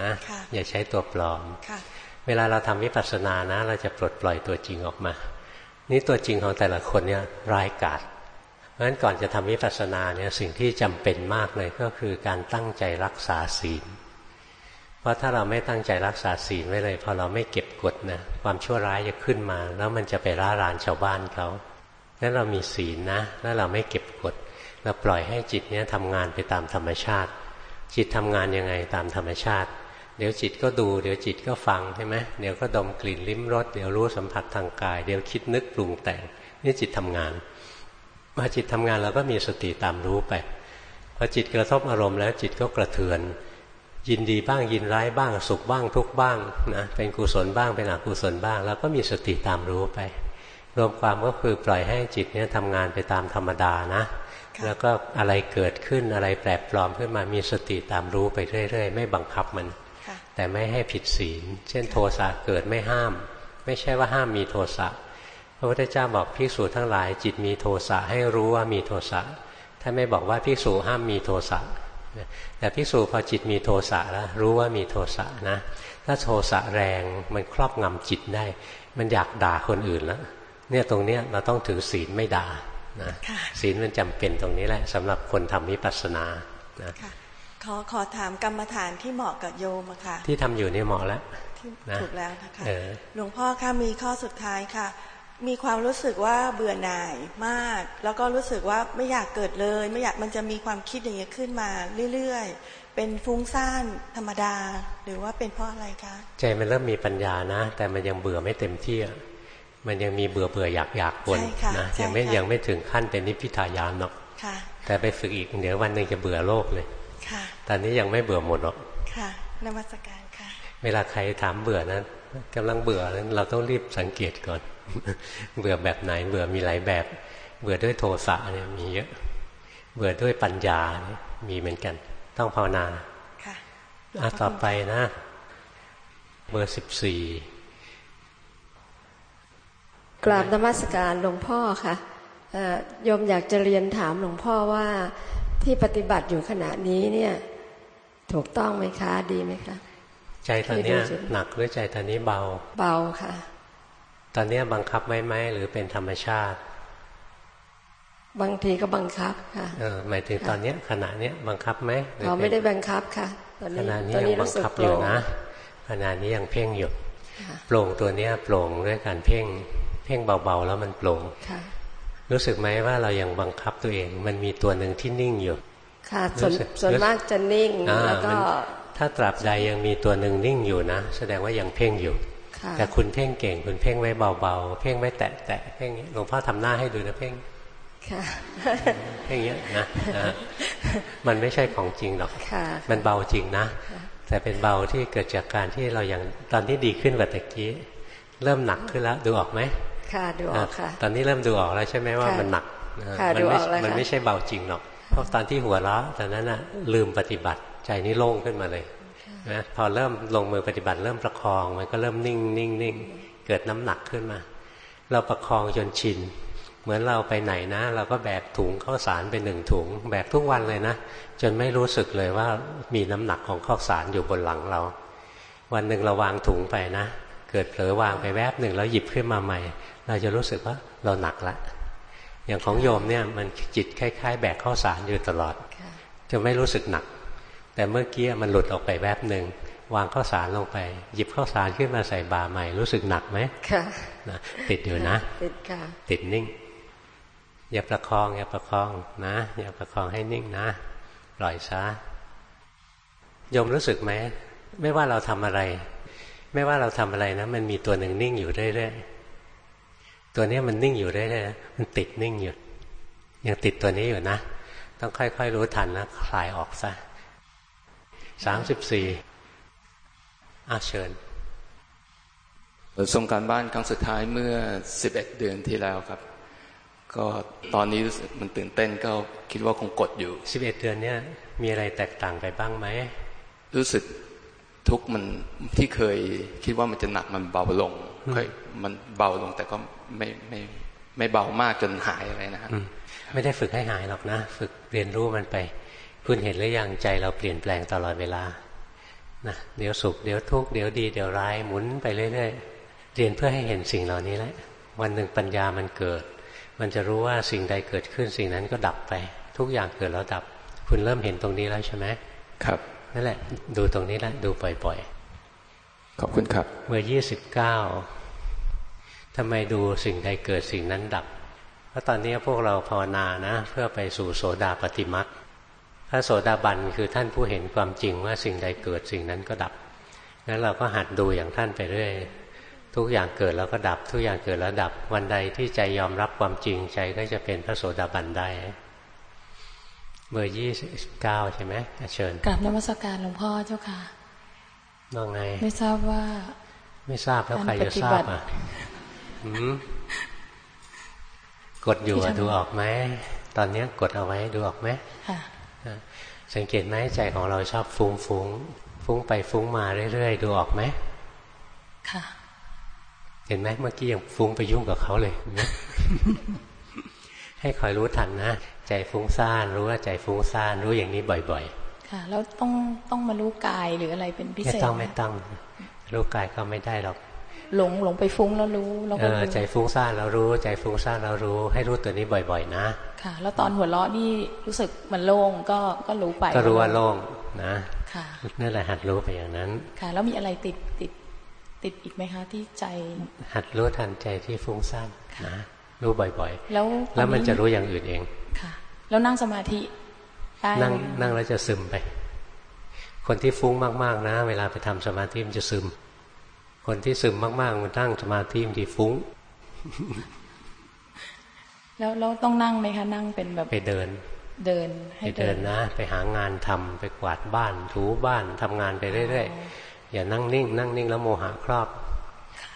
นะอย่าใช้ตัวปลอมเวลาเราทำวิปัสสนานะ เราจะปลดปล่อยตัวจริงออกมา นี่ตัวจริงของแต่ละคนเนี่ยร้ายกาจเพราะฉะนั้นก่อนจะทำวิปัสสนาเนี่ยสิ่งที่จำเป็นมากเลยก็คือการตั้งใจรักษาศีล เพราะถ้าเราไม่ตั้งใจรักษาศีลไว้เลยพอเราไม่เก็บกดนะความชั่วร้ายจะขึ้นมา แล้วมันจะไปร่ารานชาวบ้านเขา แล้วเรามีศีลนะ แล้วเราไม่เก็บกด เราปล่อยให้จิตเนี้ยทำงานไปตามธรรมชาติ จิตทำงานยังไงตามธรรมชาติ เดี๋ยวจิตก็ดู เดี๋ยวจิตก็ฟังใช่ไหมเดี๋ยวก็ดมกลิ่นลิ้มรส เดี๋ยวรู้สัมผัสทางกาย เดี๋ยวคิดนึกปรุงแต่ง นี่จิตทำงานมาจิตทำงานเราก็มีสติตามรู้ไป พอจิตกระทบอารมณ์แล้วจิตก็กระเทือน ยินดีบ้างยินร้ายบ้างสุขบ้างทุกบ้างนะเป็นกุศลบ้างเป็นอกุศลบ้าง แล้วก็มีสติตามรู้ไป รวมความก็คือปล่อยให้จิตเนี่ยทำงานไปตามธรรมดานะ แล้วก็อะไรเกิดขึ้นอะไรแปลปลอมขึ้นมามีสติตามรู้ไปเรื่อย ๆ ไม่บังคับมัน แต่ไม่ให้ผิดศีล เช่นโทสะเกิดไม่ห้าม ไม่ใช่ว่าห้ามมีโทสะพระพุทธเจ้าบอกภิกษุทั้งหลาย จิตมีโทสะให้รู้ว่ามีโทสะท่านไม่บอกว่าภิกษุห้ามมีโทสะแต่ภิกษุพอจิตมีโทสะแล้วรู้ว่ามีโทสะนะ ถ้าโทสะแรงมันครอบงำจิตได้ มันอยากด่าคนอื่นแล้ว เนี่ยตรงเนี้ยเราต้องถือศีลไม่ด่านะศีลมันจำเป็นตรงนี้แหละสำหรับคนทำวิปัสสนานะขอขอถามกรรมฐานที่เหมาะกับโยมอะค่ะ ที่ทำอยู่นี่เหมาะแล้วถูกแล้วนะคะหลวงพ่อคะมีข้อสุดท้ายค่ะ มีความรู้สึกว่าเบื่อหน่ายมาก แล้วก็รู้สึกว่าไม่อยากเกิดเลย ไม่อยากมันจะมีความคิดอย่างเงี้ยขึ้นมาเรื่อยๆ เป็นฟุ้งซ่านธรรมดา หรือว่าเป็นเพราะอะไรคะใจมันเริ่มมีปัญญานะ แต่มันยังเบื่อไม่เต็มที่ มันยังมีเบื่อเบื่ออยากอยากปนนะยังไม่ยังไม่ถึงขั้นเป็นนิพพิทายานหรอกแต่ไปฝึกอีกเดี๋ยววันหนึ่งจะเบื่อโลกเลยตอนนี้ยังไม่เบื่อหมดหรอกค่ะนมัสการค่ะ เวลาใครถามเบื่อนั้นกำลังเบื่อนั้นเราต้องรีบสังเกตก่อน เบื่อแบบไหน เบื่อมีหลายแบบ เบื่อด้วยโทสะเนี่ยมีเยอะ เบื่อด้วยปัญญาเนี่ยมีเหมือนกัน ต้องภาวนาค่ะอะต่อไปนะ เบอร์สิบสี่ กราบนมัสการหลวงพ่อค่ะโยมอยากจะเรียนถามหลวงพ่อว่าที่ปฏิบัติอยู่ขณะนี้เนี่ย ถูกต้องไหมคะดีไหมคะ ใจตอนนี้หนักหรือใจตอนนี้เบา เบาค่ะ ตอนนี้บังคับไว้ไหมหรือเป็นธรรมชาติ บางทีก็บังคับค่ะเออหมายถึงตอนเนี้ยขณะเนี้ยบังคับไหมเราไม่ได้บังคับค่ะ ตอนนี้ขณะนี้ยังบังคับอยู่นะขณะนี้ยังเพ่งอยู่โปร่งตัวเนี้ยโปร่งด้วยการเพ่ง เพ่งเบาๆแล้วมันโปร่งรู้สึกไหมว่าเรายังบังคับตัวเอง มันมีตัวหนึ่งที่นิ่งอยู่ ค่ะส่วนมากจะนิ่งแล้วก็ถ้าตราบใดยังมีตัวหนึ่งนิ่งอยู่นะ แสดงว่ายังเพ่งอยู่แต่คุณเพ่งเก่ง คุณเพ่งไว้เบาๆ เพ่งไว้แตะแตะเพ่งหลวงพ่อทำหน้าให้ดูนะเพ่งเพ่งเงี้ยนะนะมันไม่ใช่ของจริงหรอกมันเบาจริงนะ แต่เป็นเบาที่เกิดจากการที่เราอย่างตอนที่ดีขึ้นกว่าตะกี้ เริ่มหนักขึ้นแล้วดูออกไหม ค่ะดูออกค่ะ ตอนนี้เริ่มดูออกแล้วใช่ไหมว่ามันหนักมันไม่มันไม่ใช่เบาจริงหรอกเพราะตอนที่หัวเราะตอนนั้นน่ะลืมปฏิบัติใจนี่โล่งขึ้นมาเลยนะพอเริ่มลงมือปฏิบัติเริ่มประคองมันก็เริ่มนิ่งนิ่งนิ่งเกิดน้ำหนักขึ้นมา เราประคองจนชิน เหมือนเราไปไหนนะ เราก็แบกถุงข้าวสารไปหนึ่งถุง แบกทุกวันเลยนะ จนไม่รู้สึกเลยว่ามีน้ำหนักของข้าวสารอยู่บนหลังเรา วันหนึ่งเราวางถุงไปนะ เกิดเผลอวางไปแวบหนึ่งแล้วหยิบขึ้นมาใหม่ เราจะรู้สึกว่าเราหนักละ อย่างของโยมเนี่ยมันจิตคล้าย ๆ แบกข้าวสารอยู่ตลอด จะไม่รู้สึกหนัก แต่เมื่อกี้มันหลุดออกไปแวบหนึ่งวางข้าวสารลงไป หยิบข้าวสารขึ้นมาใส่บาใหม่ รู้สึกหนักไหมค่ะนะติดอยู่นะ ติดค่ะ ติดนิ่ง อย่าประคองอย่าประคองนะ อย่าประคองให้นิ่งนะ ปล่อยซะยมรู้สึกไหมไม่ว่าเราทำอะไร ไม่ว่าเราทำอะไรนะ มันมีตัวหนึ่งนิ่งอยู่เรื่อยๆตัวนี้มันนิ่งอยู่เรื่อยๆมันติดนิ่งอยู่ยังติดตัวนี้อยู่นะ ต้องค่อยๆรู้ทันนะคลายออกซะสามสิบสี่อาเชิญส่งการบ้านครั้งสุดท้ายเมื่อสิบเอ็ดเดือนที่แล้วครับ ก็ตอนนี้รู้สึกมันตื่นเต้นก็คิดว่าคงกดอยู่สิบเอ็ดเดือนเนี้ยมีอะไรแตกต่างไปบ้างไหมรู้สึก ทุกมันที่เคยคิดว่ามันจะหนักมันเบาลงค่อยมันเบาลงแต่ก็ไม่ไม่ไม่เบามากจนหายอะไรนะครับไม่ได้ฝึกให้หายหรอกนะ ฝึกเรียนรู้มันไป คุณเห็นหรือยังใจเราเปลี่ยนแปลงตลอดเวลานะเดี๋ยวสุขเดี๋ยวทุกข์เดี๋ยวดีเดี๋ยวร้ายหมุนไปเรื่อยๆเรียนเพื่อให้เห็นสิ่งเหล่านี้แหละวันหนึ่งปัญญามันเกิด มันจะรู้ว่าสิ่งใดเกิดขึ้นสิ่งนั้นก็ดับไป ทุกอย่างเกิดแล้วดับ คุณเริ่มเห็นตรงนี้แล้วใช่ไหมครับ นั่นแหละ ดูตรงนี้แหละดูบ่อยๆ ขอบคุณครับ เมื่อยี่สิบเก้าทำไมดูสิ่งใดเกิดสิ่งนั้นดับ เพราะตอนนี้พวกเราภาวนานะ เพื่อไปสู่โสดาปฏิมัติพระโสดาบันคือท่านผู้เห็นความจริงว่าสิ่งใดเกิดสิ่งนั้นก็ดับ งั้นเราก็หัดดูอย่างท่านไปเรื่อย ทุกอย่างเกิดแล้วก็ดับ ทุกอย่างเกิดแล้วดับ วันใดที่ใจยอมรับความจริงใจก็จะเป็นพระโสดาบันได้ เบอร์ยี่สิบเก้าใช่ไหมเชิญกลับนมัสการหลวงพ่อเจ้าค่ะว่าไง ไม่ทราบว่า ไม่ทราบแล้วใครจะทราบอะกดอยู่ดูออกไหมตอนนี้กดเอาไว้ดูออกไหมสังเกตไหมใจของเราชอบฟุ้งฟุ้งฟุ้งไปฟุ้งมาเรื่อยๆดูออกไหมค่ะ เห็นไหมเมื่อกี้ยังฟุ้งไปยุ่งกับเขาเลย ให้คอยรู้ทันนะ ใจฟุ้งซ่านรู้ว่าใจฟุ้งซ่านรู้อย่างนี้บ่อย ๆ ค่ะ แล้วต้องต้องมารู้กายหรืออะไรเป็นพิเศษไม่ต้องไม่ต้อง รู้กายก็ไม่ได้หรอกหลงหลงไปฟุ้งแล้วรู้แล้วก็ใจฟุ้งซ่านแล้วรู้ ใจฟุ้งซ่านแล้วรู้ ให้รู้ตัวนี้บ่อย ๆ นะ ค่ะ แล้วตอนหัวเราะนี่รู้สึกมันโล่งก็ก็รู้ไป ก็รู้ว่าโล่งนะ ค่ะนั่นแหละหัดรู้ไปอย่างนั้น ค่ะ แล้วมีอะไรติดติดติดอีกไหมคะที่ใจ หัดรู้ทันใจที่ฟุ้งซ่านนะรู้บ่อยๆ แล้วแล้วมันจะรู้อย่างอื่นเอง ค่ะ แล้วนั่งสมาธินั่งนั่งแล้วจะซึมไป คนที่ฟุ้งมากๆนะ เวลาไปทำสมาธิมันจะซึม คนที่ซึมมากๆมันนั่งสมาธิมันที่ฟุ้ง แล้วเราต้องนั่งไหมคะนั่งเป็นแบบไปเดิน เดินให้เดินนะ ไปหางานทำไปกวาดบ้านถูบ้านทำงานไปเรื่อยๆอย่านั่งนิ่ง นั่งนิ่งแล้วโมหะครอบ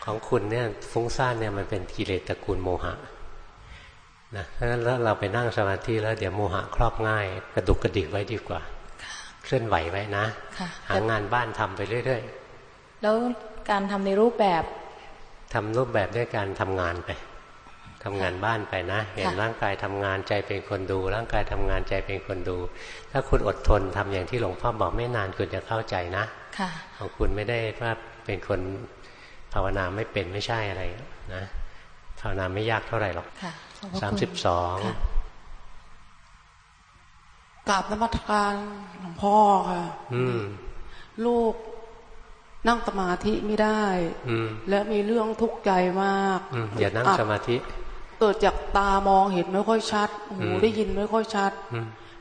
ของคุณเนี่ยฟุ้งซ่านเนี่ยมันเป็นกิเลสตระกูลโมหะ นะเพราะฉะนั้นแล้วเราไปนั่งสมาธิแล้วเดี๋ยวโมหะครอบง่าย กระดุกกระดิกไว้ดีกว่าเคลื่อนไหวไว้นะหางานบ้านทำไปเรื่อยๆ แล้วการทำในรูปแบบทำรูปแบบด้วยการทำงานไปทำงานบ้านไปนะ เห็นร่างกายทำงานใจเป็นคนดู ร่างกายทำงานใจเป็นคนดู ถ้าคุณอดทนทำอย่างที่หลวงพ่อบอกไม่นานคุณจะเข้าใจนะของคุณไม่ได้ว่าเป็นคนภาวนาไม่เป็นไม่ใช่อะไรนะภาวนาไม่ยากเท่าไหร่หรอก สามสิบสองกราบนมัสการหลวงพ่อค่ะลูกนั่งสมาธิไม่ได้และมีเรื่องทุกข์ใจมากอย่านั่งสมาธิ เกิดจากตามองเห็นไม่ค่อยชัด หูได้ยินไม่ค่อยชัด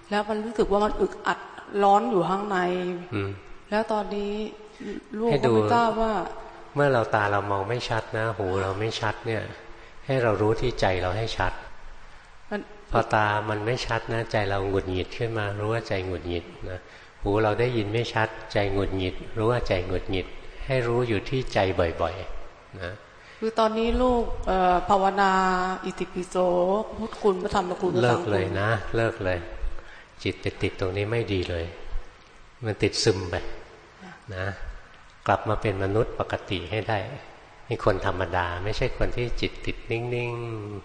แล้วมันรู้สึกว่ามันอึกอัดร้อนอยู่ข้างในแล้วตอนนี้ลูกก็ไม่ทราบว่า เมื่อเราตาเรามองไม่ชัดนะ หูเราไม่ชัดเนี่ย ให้เรารู้ที่ใจเราให้ชัดพอตามันไม่ชัดนะ ใจเราหงุดหงิดขึ้นมา รู้ว่าใจหงุดหงิดนะหูเราได้ยินไม่ชัด ใจหงุดหงิด รู้ว่าใจหงุดหงิด ให้รู้อยู่ที่ใจบ่อยๆนะคือตอนนี้ลูกภาวนา อิติปิโสพุทธคุณพระธรรมคุณเลิกเลยนะ เลิกเลย จิตไปติดตรงนี้ไม่ดีเลย มันติดซึมไปนะ กลับมาเป็นมนุษย์ปกติให้ได้ นี่คนธรรมดา ไม่ใช่คนที่จิตติดนิ่ง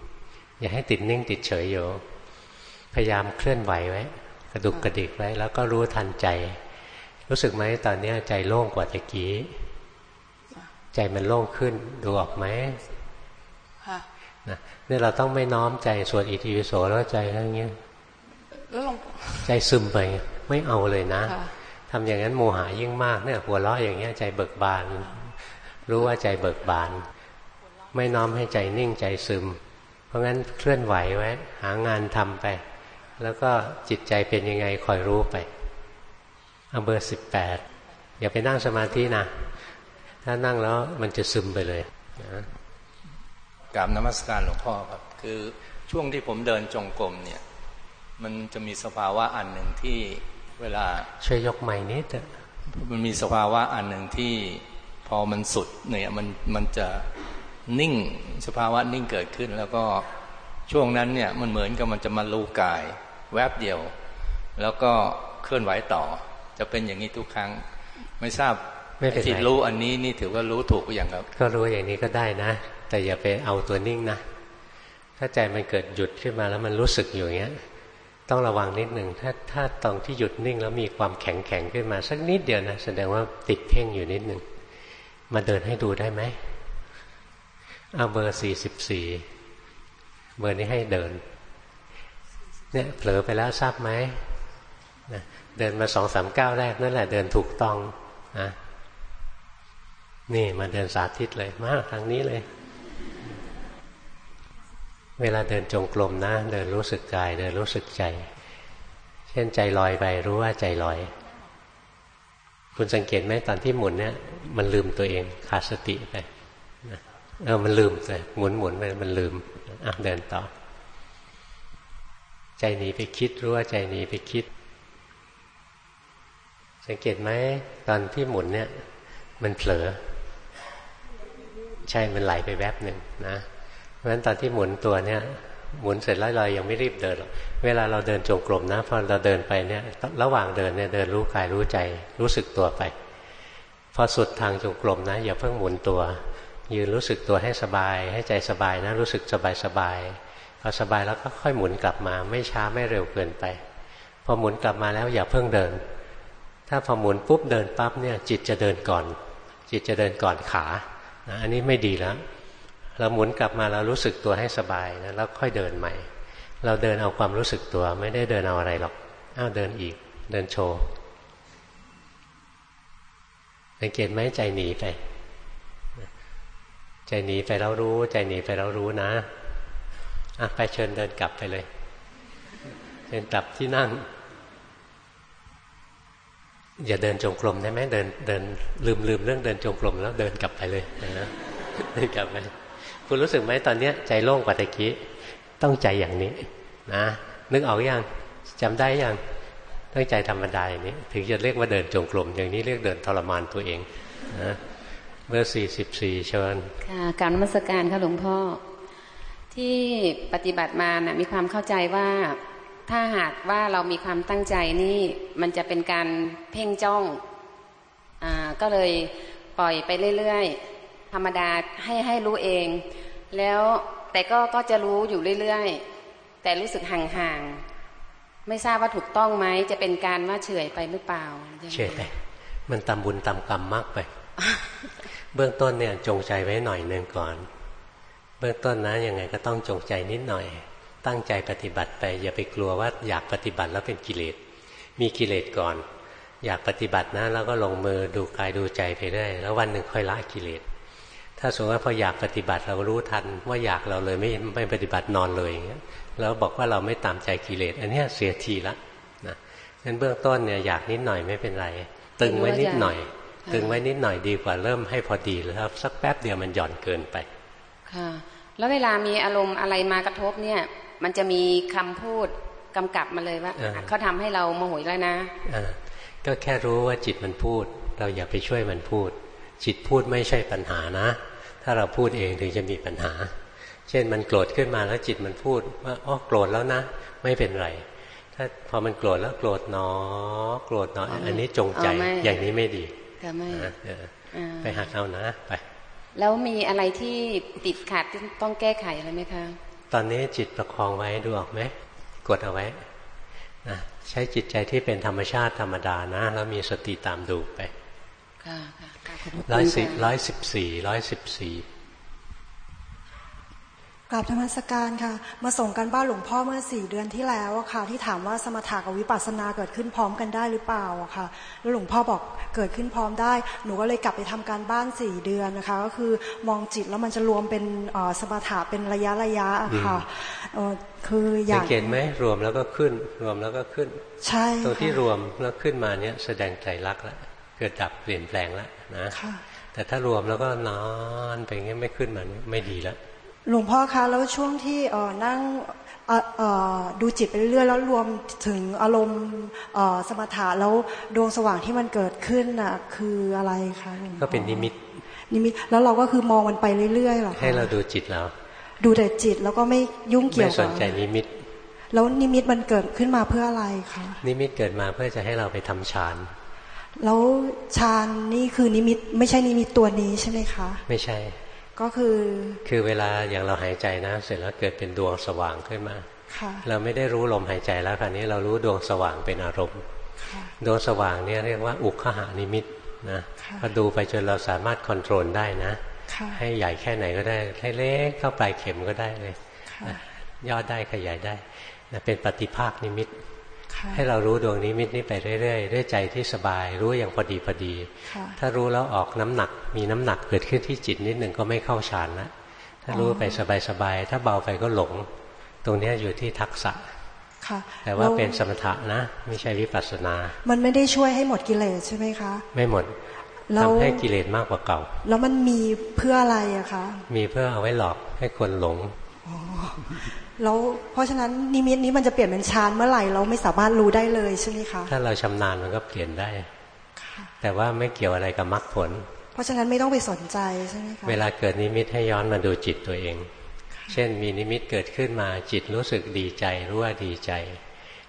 ๆ อย่าให้ติดนิ่งติดเฉยอยู่พยายามเคลื่อนไหวไว้ กระดุกกระดิกไว้ แล้วก็รู้ทันใจ รู้สึกไหมตอนนี้ใจโล่งกว่าตะกี้ ใจมันโล่งขึ้นดูออกไหมนะนี่เราต้องไม่น้อมใจสวดอิติวิโสแล้วใจอะไรเงี้ยใจซึมไปไม่เอาเลยนะทำอย่างนั้นโมหายิ่งมากเนี่ยหัวเราะอย่างเงี้ยใจเบิกบาน รู้ว่าใจเบิกบาน ไม่น้อมให้ใจนิ่งใจซึม เพราะงั้นเคลื่อนไหวไว้ หางานทำไป แล้วก็จิตใจเป็นยังไงคอยรู้ไปเอาเบอร์สิบแปดอย่าไปนั่งสมาธินะ ถ้านั่งแล้วมันจะซึมไปเลยนะกราบนมัสการหลวงพ่อครับ คือช่วงที่ผมเดินจงกรมเนี่ย มันจะมีสภาวะอันหนึ่งที่เวลาช่วยยกใหม่นิดมันมีสภาวะอันหนึ่งที่พ อมันสุดเนี่ยมันมันจะนิ่งสภาวะนิ่งเกิดขึ้น แล้วก็ช่วงนั้นเนี่ยมันเหมือนกับมันจะมารู้กาย แวบเดียว แล้วก็เคลื่อนไหวต่อ จะเป็นอย่างนี้ทุกครั้ง ไม่ทราบไม่เป็นไรจิตรู้อันนี้นี่ถือว่ารู้ถูกหรือยังครับ ก็รู้อย่างนี้ก็ได้นะ แต่อย่าไปเอาตัวนิ่งนะถ้าใจมันเกิดหยุดขึ้นมาแล้วมันรู้สึกอยู่อย่างเงี้ย ต้องระวังนิดหนึ่งถ้าถ้าตอนที่หยุดนิ่งแล้วมีความแข็งแข็งขึ้นมาสักนิดเดียวนะแสดงว่าติดเพ่งอยู่นิดหนึ่ง มาเดินให้ดูได้ไหมเอาเบอร์สี่สิบสี่เบอร์นี้ให้เดิน เนี่ยเผลอไปแล้วทราบไหมนะเดินมาสองสามก้าวแรกนั่นแหละเดินถูกต้องนะนี่มาเดินสาธิตเลย มาทางนี้เลย เวลาเดินจงกรมนะ เดินรู้สึกกาย เดินรู้สึกใจ เช่นใจลอยไปรู้ว่าใจลอย คุณสังเกตไหมตอนที่หมุนเนี่ยมันลืมตัวเองขาดสติไปเออมันลืมเลยหมุนหมุนไปมันลืมอะเดินต่อ ใจหนีไปคิดรู้ว่าใจหนีไปคิด สังเกตไหมตอนที่หมุนเนี่ย มันเผลอ ใช่มันไหลไปแวบหนึ่งนะเพราะฉะนั้นตอนที่หมุนตัวเนี่ย หมุนเสร็จแล้วเรายังไม่รีบเดินหรอกเวลาเราเดินจงกรมนะพอเราเดินไปเนี่ย ระหว่างเดินเนี่ยเดินรู้กายรู้ใจ รู้สึกตัวไป พอสุดทางจงกรมนะ อย่าเพิ่งหมุนตัว ยืนรู้สึกตัวให้สบาย ให้ใจสบายนะ รู้สึกสบายสบายพอสบายแล้วก็ค่อยหมุนกลับมา ไม่ช้าไม่เร็วเกินไป พอหมุนกลับมาแล้วอย่าเพิ่งเดิน ถ้าพอหมุนปุ๊บเดินปั๊บเนี่ยจิตจะเดินก่อน จิตจะเดินก่อนขานะอันนี้ไม่ดีแล้ว เราหมุนกลับมาเรารู้สึกตัวให้สบายนะแล้วค่อยเดินใหม่ เราเดินเอาความรู้สึกตัวไม่ได้เดินเอาอะไรหรอกอ้าวเดินอีก เดินโชว์สังเกตไหมใจหนีไป ใจหนีไปแล้วรู้ ใจหนีไปแล้วรู้นะอะไปเชิญเดินกลับไปเลยเดินกลับที่นั่ง อย่าเดินจงกรมได้ไหมเดินเดินลืมลืมเรื่องเดินจงกรมแล้วเดินกลับไปเลยนะเดินกลับไป คุณรู้สึกไหมตอนเนี้ยใจโล่งกว่าตะกี้ ต้องใจอย่างนี้นะ นึกออกอยังจำได้ยังตั้งใจธรรมดาอย่างนี้ ถึงจะเรียกว่าเดินจงกรมอย่างนี้เรียกเดินทรมานตัวเองนะเบอร์สี่สิบสี่เชิญค่ะการนมัสการค่ะหลวงพ่อ ที่ปฏิบัติมานะมีความเข้าใจว่าถ้าหากว่าเรามีความตั้งใจนี่มันจะเป็นการเพ่งจ้องอ่าก็เลยปล่อยไปเรื่อยๆ ธรรมดาให้ให้รู้เอง แล้วแต่ก็ก็จะรู้อยู่เรื่อยๆ แต่รู้สึกห่างๆ ไม่ทราบว่าถูกต้องไหมจะเป็นการว่าเฉยไปหรือเปล่าเฉยไป มันตำบุญตำกรรมมากไป เบื้องต้นเนี่ยจงใจไว้หน่อยหนึ่งก่อน เบื้องต้นนะยังไงก็ต้องจงใจนิดหน่อย ตั้งใจปฏิบัติไปอย่าไปกลัวว่าอยากปฏิบัติแล้วเป็นกิเลสมีกิเลสก่อน อยากปฏิบัตินะแล้วก็ลงมือดูกายดูใจไปได้ แล้ววันหนึ่งค่อยละกิเลส ถ้าสมมติว่าพออยากปฏิบัติเรารู้ทันว่าอยากเราเลยไม่ไม่ปฏิบัตินอนเลยอย่างเงี้ยแล้วบอกว่าเราไม่ตามใจกิเลส อันนี้เสียทีละนะงั้นเบื้องต้นเนี่ยอยากนิดหน่อยไม่เป็นไร ตึงไว้นิดหน่อย ตึงไว้นิดหน่อยดีกว่าเริ่มให้พอดีแล้วสักแป๊บเดียวมันหย่อนเกินไป ค่ะ แล้วเวลามีอารมณ์อะไรมากระทบเนี่ย มันจะมีคำพูดกำกับมาเลยว่าเขาทำให้เราโมโหแล้วนะก็แค่รู้ว่าจิตมันพูด เราอย่าไปช่วยมันพูด จิตพูดไม่ใช่ปัญหานะ ถ้าเราพูดเองถึงจะมีปัญหา เช่นมันโกรธขึ้นมาแล้วจิตมันพูดว่าอ๋อโกรธแล้วนะ ไม่เป็นไร ถ้าพอมันโกรธแล้วโกรธหนอ โกรธหนอ อันนี้จงใจอย่างนี้ไม่ดีไปหัดเอานะไปแล้วมีอะไรที่ติดขัดต้องแก้ไขอะไรไหมคะ ตอนนี้จิตประคองไว้ดูออกไหมกดเอาไว้นะใช้จิตใจที่เป็นธรรมชาติธรรมดานะ แล้วมีสติตามดูไป ร้อยสิบร้อยสิบสี่ร้อยสิบสี่กราบธรรมสการค่ะ มาส่งกันบ้านหลวงพ่อเมื่อสี่เดือนที่แล้วอะค่ะ ที่ถามว่าสมถะกับวิปัสสนาเกิดขึ้นพร้อมกันได้หรือเปล่าอะค่ะ แล้วหลวงพ่อบอกเกิดขึ้นพร้อมได้ หนูก็เลยกลับไปทำการบ้านสี่เดือนนะคะ ก็คือมองจิตแล้วมันจะรวมเป็นสมถะเป็นระยะระยะอะค่ะคืออยากเห็นไหมรวมแล้วก็ขึ้น รวมแล้วก็ขึ้น ใช่ตรงที่รวมแล้วขึ้นมาเนี้ยแสดงใจรักแล้วเกิดดับเปลี่ยนแปลงแล้ว นะแต่ถ้ารวมแล้วก็นอนไปงี้ไม่ขึ้นมาไม่ดีแล้วหลวงพ่อคะแล้วช่วงที่นั่งดูจิตไปเรื่อยแล้วรวมถึงอารมณ์สมถะแล้วดวงสว่างที่มันเกิดขึ้นน่ะคืออะไรคะก็เป็นนิมิต นิมิตแล้วเราก็คือมองมันไปเรื่อยๆหรอให้เราดูจิตเราดูแต่จิตแล้วก็ไม่ยุ่งเกี่ยวกับไม่สนใจนิมิต แล้วนิมิตมันเกิดขึ้นมาเพื่ออะไรคะนิมิตเกิดมาเพื่อจะให้เราไปทำฌาน แล้วฌานนี่คือนิมิตไม่ใช่นิมิตตัวนี้ใช่ไหมคะ ไม่ใช่ ก็คือ คือเวลาอย่างเราหายใจนะ เสร็จแล้วเกิดเป็นดวงสว่างขึ้นมาเราไม่ได้รู้ลมหายใจแล้วคราวนี้เรารู้ดวงสว่างเป็นอารมณ์ดวงสว่างเนี่ยเรียกว่าอุคคหนิมิตนะพอดูไปจนเราสามารถ control ได้นะ ให้ใหญ่แค่ไหนก็ได้ให้เล็กเท่าปลายเข็มก็ได้เลยย่อได้ขยายได้เป็นปฏิภาคนิมิต ให้เรารู้ดวงนิมิตนี้ไปเรื่อยๆด้วยใจที่สบาย รู้อย่างพอดีพอดี ถ้ารู้แล้วออกน้ำหนัก มีน้ำหนักเกิดขึ้นที่จิตนิดหนึ่งก็ไม่เข้าฌานละถ้ารู้ไปสบายๆถ้าเบาไปก็หลง ตรงนี้อยู่ที่ทักษะแต่ว่าเป็นสมถะนะ ไม่ใช่วิปัสสนา มันไม่ได้ช่วยให้หมดกิเลสใช่ไหมคะ ไม่หมดทำให้กิเลสมากกว่าเก่า แล้วมันมีเพื่ออะไรอะคะ มีเพื่อเอาไว้หลอกให้คนหลง แล้วเพราะฉะนั้นนิมิตนี้มันจะเปลี่ยนเป็นฌานเมื่อไหร่เราไม่สามารถรู้ได้เลยใช่ไหมคะถ้าเราชำนาญมันก็เปลี่ยนได้แต่ว่าไม่เกี่ยวอะไรกับมรรคผล เพราะฉะนั้นไม่ต้องไปสนใจใช่ไหมคะเวลาเกิดนิมิตให้ย้อนมาดูจิตตัวเอง เช่นมีนิมิตเกิดขึ้นมาจิตรู้สึกดีใจรู้ว่าดีใจ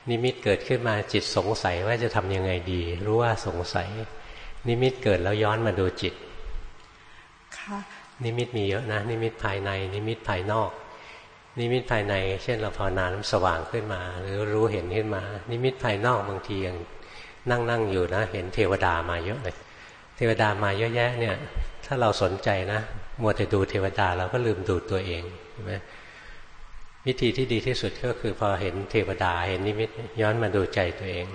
นิมิตเกิดขึ้นมาจิตสงสัยว่าจะทำยังไงดี รู้ว่าสงสัย นิมิตเกิดแล้วย้อนมาดูจิตนิมิตมีเยอะนะ นิมิตภายในนิมิตภายนอก นิมิตภายใน เช่นเราภาวนาสว่างขึ้นมา หรือรู้เห็นขึ้นมา นิมิตภายนอกบางทีย่างนั่งนั่งอยู่นะ เห็นเทวดามาเยอะเลย เทวดามาเยอะแยะเนี่ย ถ้าเราสนใจนะมัวแต่ดูเทวดาเราก็ลืมดูตัวเองใช่ไหมวิธีที่ดีที่สุดก็คือพอเห็นเทวดาเห็นนิมิตย้อนมาดูใจตัวเอง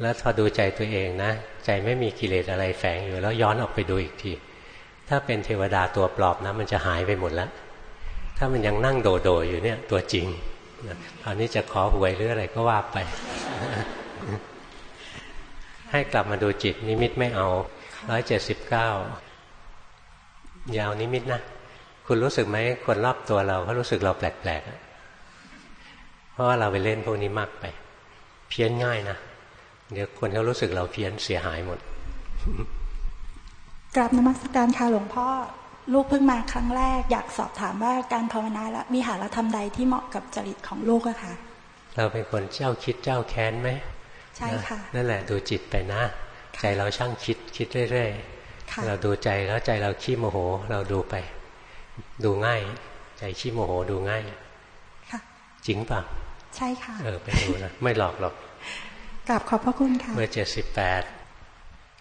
แล้วพอดูใจตัวเองนะ ใจไม่มีกิเลสอะไรแฝงอยู่แล้วย้อนออกไปดูอีกที ถ้าเป็นเทวดาตัวปลอบนะมันจะหายไปหมดแล้ว ถ้ามันยังนั่งโดโดอยู่เนี่ย ตัวจริงคราวนี้จะขอหวยหรืออะไรก็ว่าไป ให้กลับมาดูจิตนิมิตไม่เอาร้อยเจ็ดสิบเก้ายาวนิมิตนะ คุณรู้สึกไหมคนรอบตัวเราเขารู้สึกเราแปลกๆเพราะว่าเราไปเล่นพวกนี้มากไป เพี้ยนง่ายนะ เดี๋ยวคนเขารู้สึกเราเพี้ยนเสียหายหมดกราบนมัสการค่ะหลวงพ่อ ลูกเพิ่งมาครั้งแรก อยากสอบถามว่าการภาวนาและมีหารธรรมใดที่เหมาะกับจริตของลูกอะคะเราเป็นคนเจ้าคิดเจ้าแค้นไหมใช่ค่ะนั่นแหละดูจิตไปนะ ใจเราช่างคิดคิดเรื่อยๆเราดูใจแล้วใจเราขี้โมโห เราดูไป ดูง่าย ใจขี้โมโหดูง่ายค่ะจริงป่ะใช่ค่ะเออไปดูนะไม่หลอกหรอกกราบขอบพระคุณค่ะเบอร์เจ็ดสิบแปด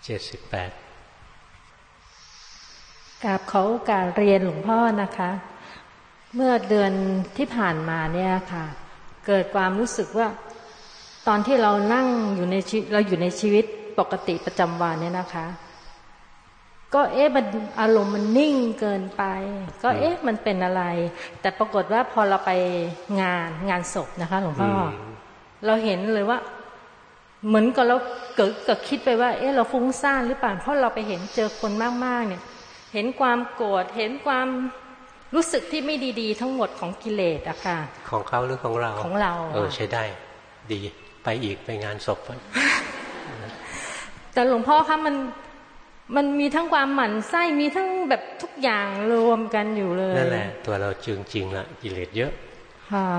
เจ็ดสิบแปด กราบเขาการเรียนหลวงพ่อนะคะ เมื่อเดือนที่ผ่านมาเนี่ยค่ะ เกิดความรู้สึกว่า ตอนที่เรานั่งอยู่ในชีเราอยู่ในชีวิตปกติประจำวันเนี่ยนะคะ ก็เอ๊ะมันอารมณ์มันนิ่งเกินไป ก็เอ๊ะมันเป็นอะไร แต่ปรากฏว่าพอเราไปงานงานศพนะคะ หลวงพ่อเราเห็นเลยว่าเหมือนกับเราเกิดเกิดคิดไปว่า เอ๊ะเราฟุ้งซ่านหรือเปล่าเพราะเราไปเห็นเจอคนมากๆเนี่ย เห็นความโกรธเห็นความรู้สึกที่ไม่ดีๆ ทั้งหมดของกิเลสอะค่ะ ของเขาหรือของเราของเรา เออใช้ได้ ดีไปอีกไปงานศพแต่หลวงพ่อคะมันมันมีทั้งความหมั่นไส้มีทั้งแบบทุกอย่างรวมกันอยู่เลยนั่นแหละ ตัวเราจริงจริงละกิเลสเยอะ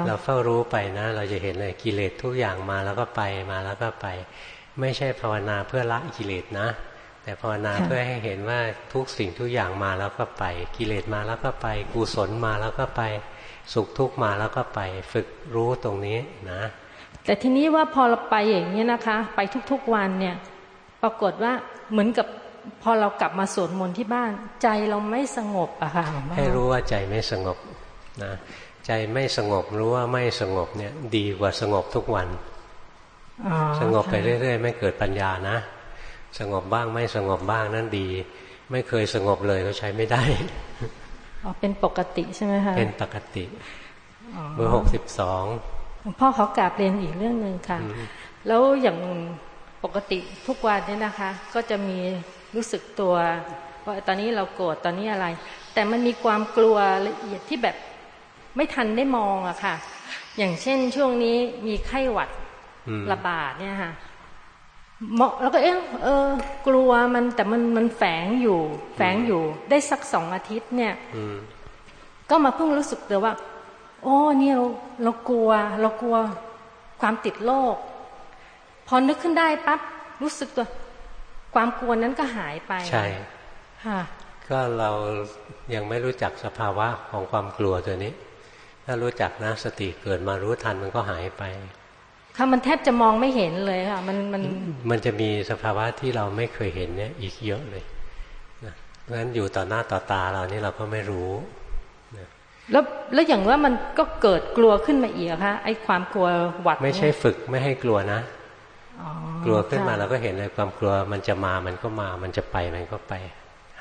เราเฝ้ารู้ไปนะ เราจะเห็นเลยกิเลสทุกอย่างมาแล้วก็ไปมาแล้วก็ไป ไม่ใช่ภาวนาเพื่อละกิเลสนะ แต่ภาวนาเพื่อให้เห็นว่าทุกสิ่งทุกอย่างมาแล้วก็ไป กิเลสมาแล้วก็ไปกุศลมาแล้วก็ไป สุขทุกมาแล้วก็ไป ฝึกรู้ตรงนี้นะ แต่ทีนี้ว่าพอเราไปอย่างนี้นะคะ ไปทุกๆวันเนี่ย ปรากฏว่าเหมือนกับพอเรากลับมาสวดมนต์ที่บ้าน ใจเราไม่สงบอะค่ะให้รู้ว่าใจไม่สงบนะใจไม่สงบรู้ว่าไม่สงบเนี่ย ดีกว่าสงบทุกวัน สงบไปเรื่อยๆ ไม่เกิดปัญญานะ สงบบ้างไม่สงบบ้างนั่นดี ไม่เคยสงบเลยก็ใช้ไม่ได้อ๋อเป็นปกติใช่ไหมคะเป็นปกติเบอร์หกสิบสองพ่อเขากราบเรียนอีกเรื่องหนึ่งค่ะ แล้วอย่างปกติทุกวันเนี่ยนะคะ ก็จะมีรู้สึกตัวว่าตอนนี้เราโกรธตอนนี้อะไร แต่มันมีความกลัวละเอียดที่แบบไม่ทันได้มองอะค่ะ อย่างเช่นช่วงนี้มีไข้หวัดระบาดเนี่ยค่ะ เหมาะแล้วก็เอ๊ะเออ กลัวมันแต่มันมันแฝงอยู่ แฝงอยู่ ได้สักสองอาทิตย์เนี่ยก็มาเพิ่งรู้สึกตัวว่า โอ้เนี่ยเราเรากลัว เรากลัวความติดโรคพอนึกขึ้นได้ปั๊บรู้สึกตัว ความกลัวนั้นก็หายไป ใช่ค่ะก็เรายังไม่รู้จักสภาวะของความกลัวตัวนี้ ถ้ารู้จักนะสติเกิดมารู้ทันมันก็หายไป ค่ะมันแทบจะมองไม่เห็นเลยค่ะ มันมันมันจะมีสภาวะที่เราไม่เคยเห็นเนี่ย อีกเยอะเลยเพราะฉะนั้นอยู่ต่อหน้าต่อตาเรานี่เราก็ไม่รู้แล้วแล้วอย่างว่ามันก็เกิดกลัวขึ้นมาอีกคะไอ้ความกลัวหวัดไม่ใช่ฝึกไม่ให้กลัวนะกลัวขึ้นมาเราก็เห็นเลยความกลัวมันจะมามันก็มา มันจะไปมันก็ไป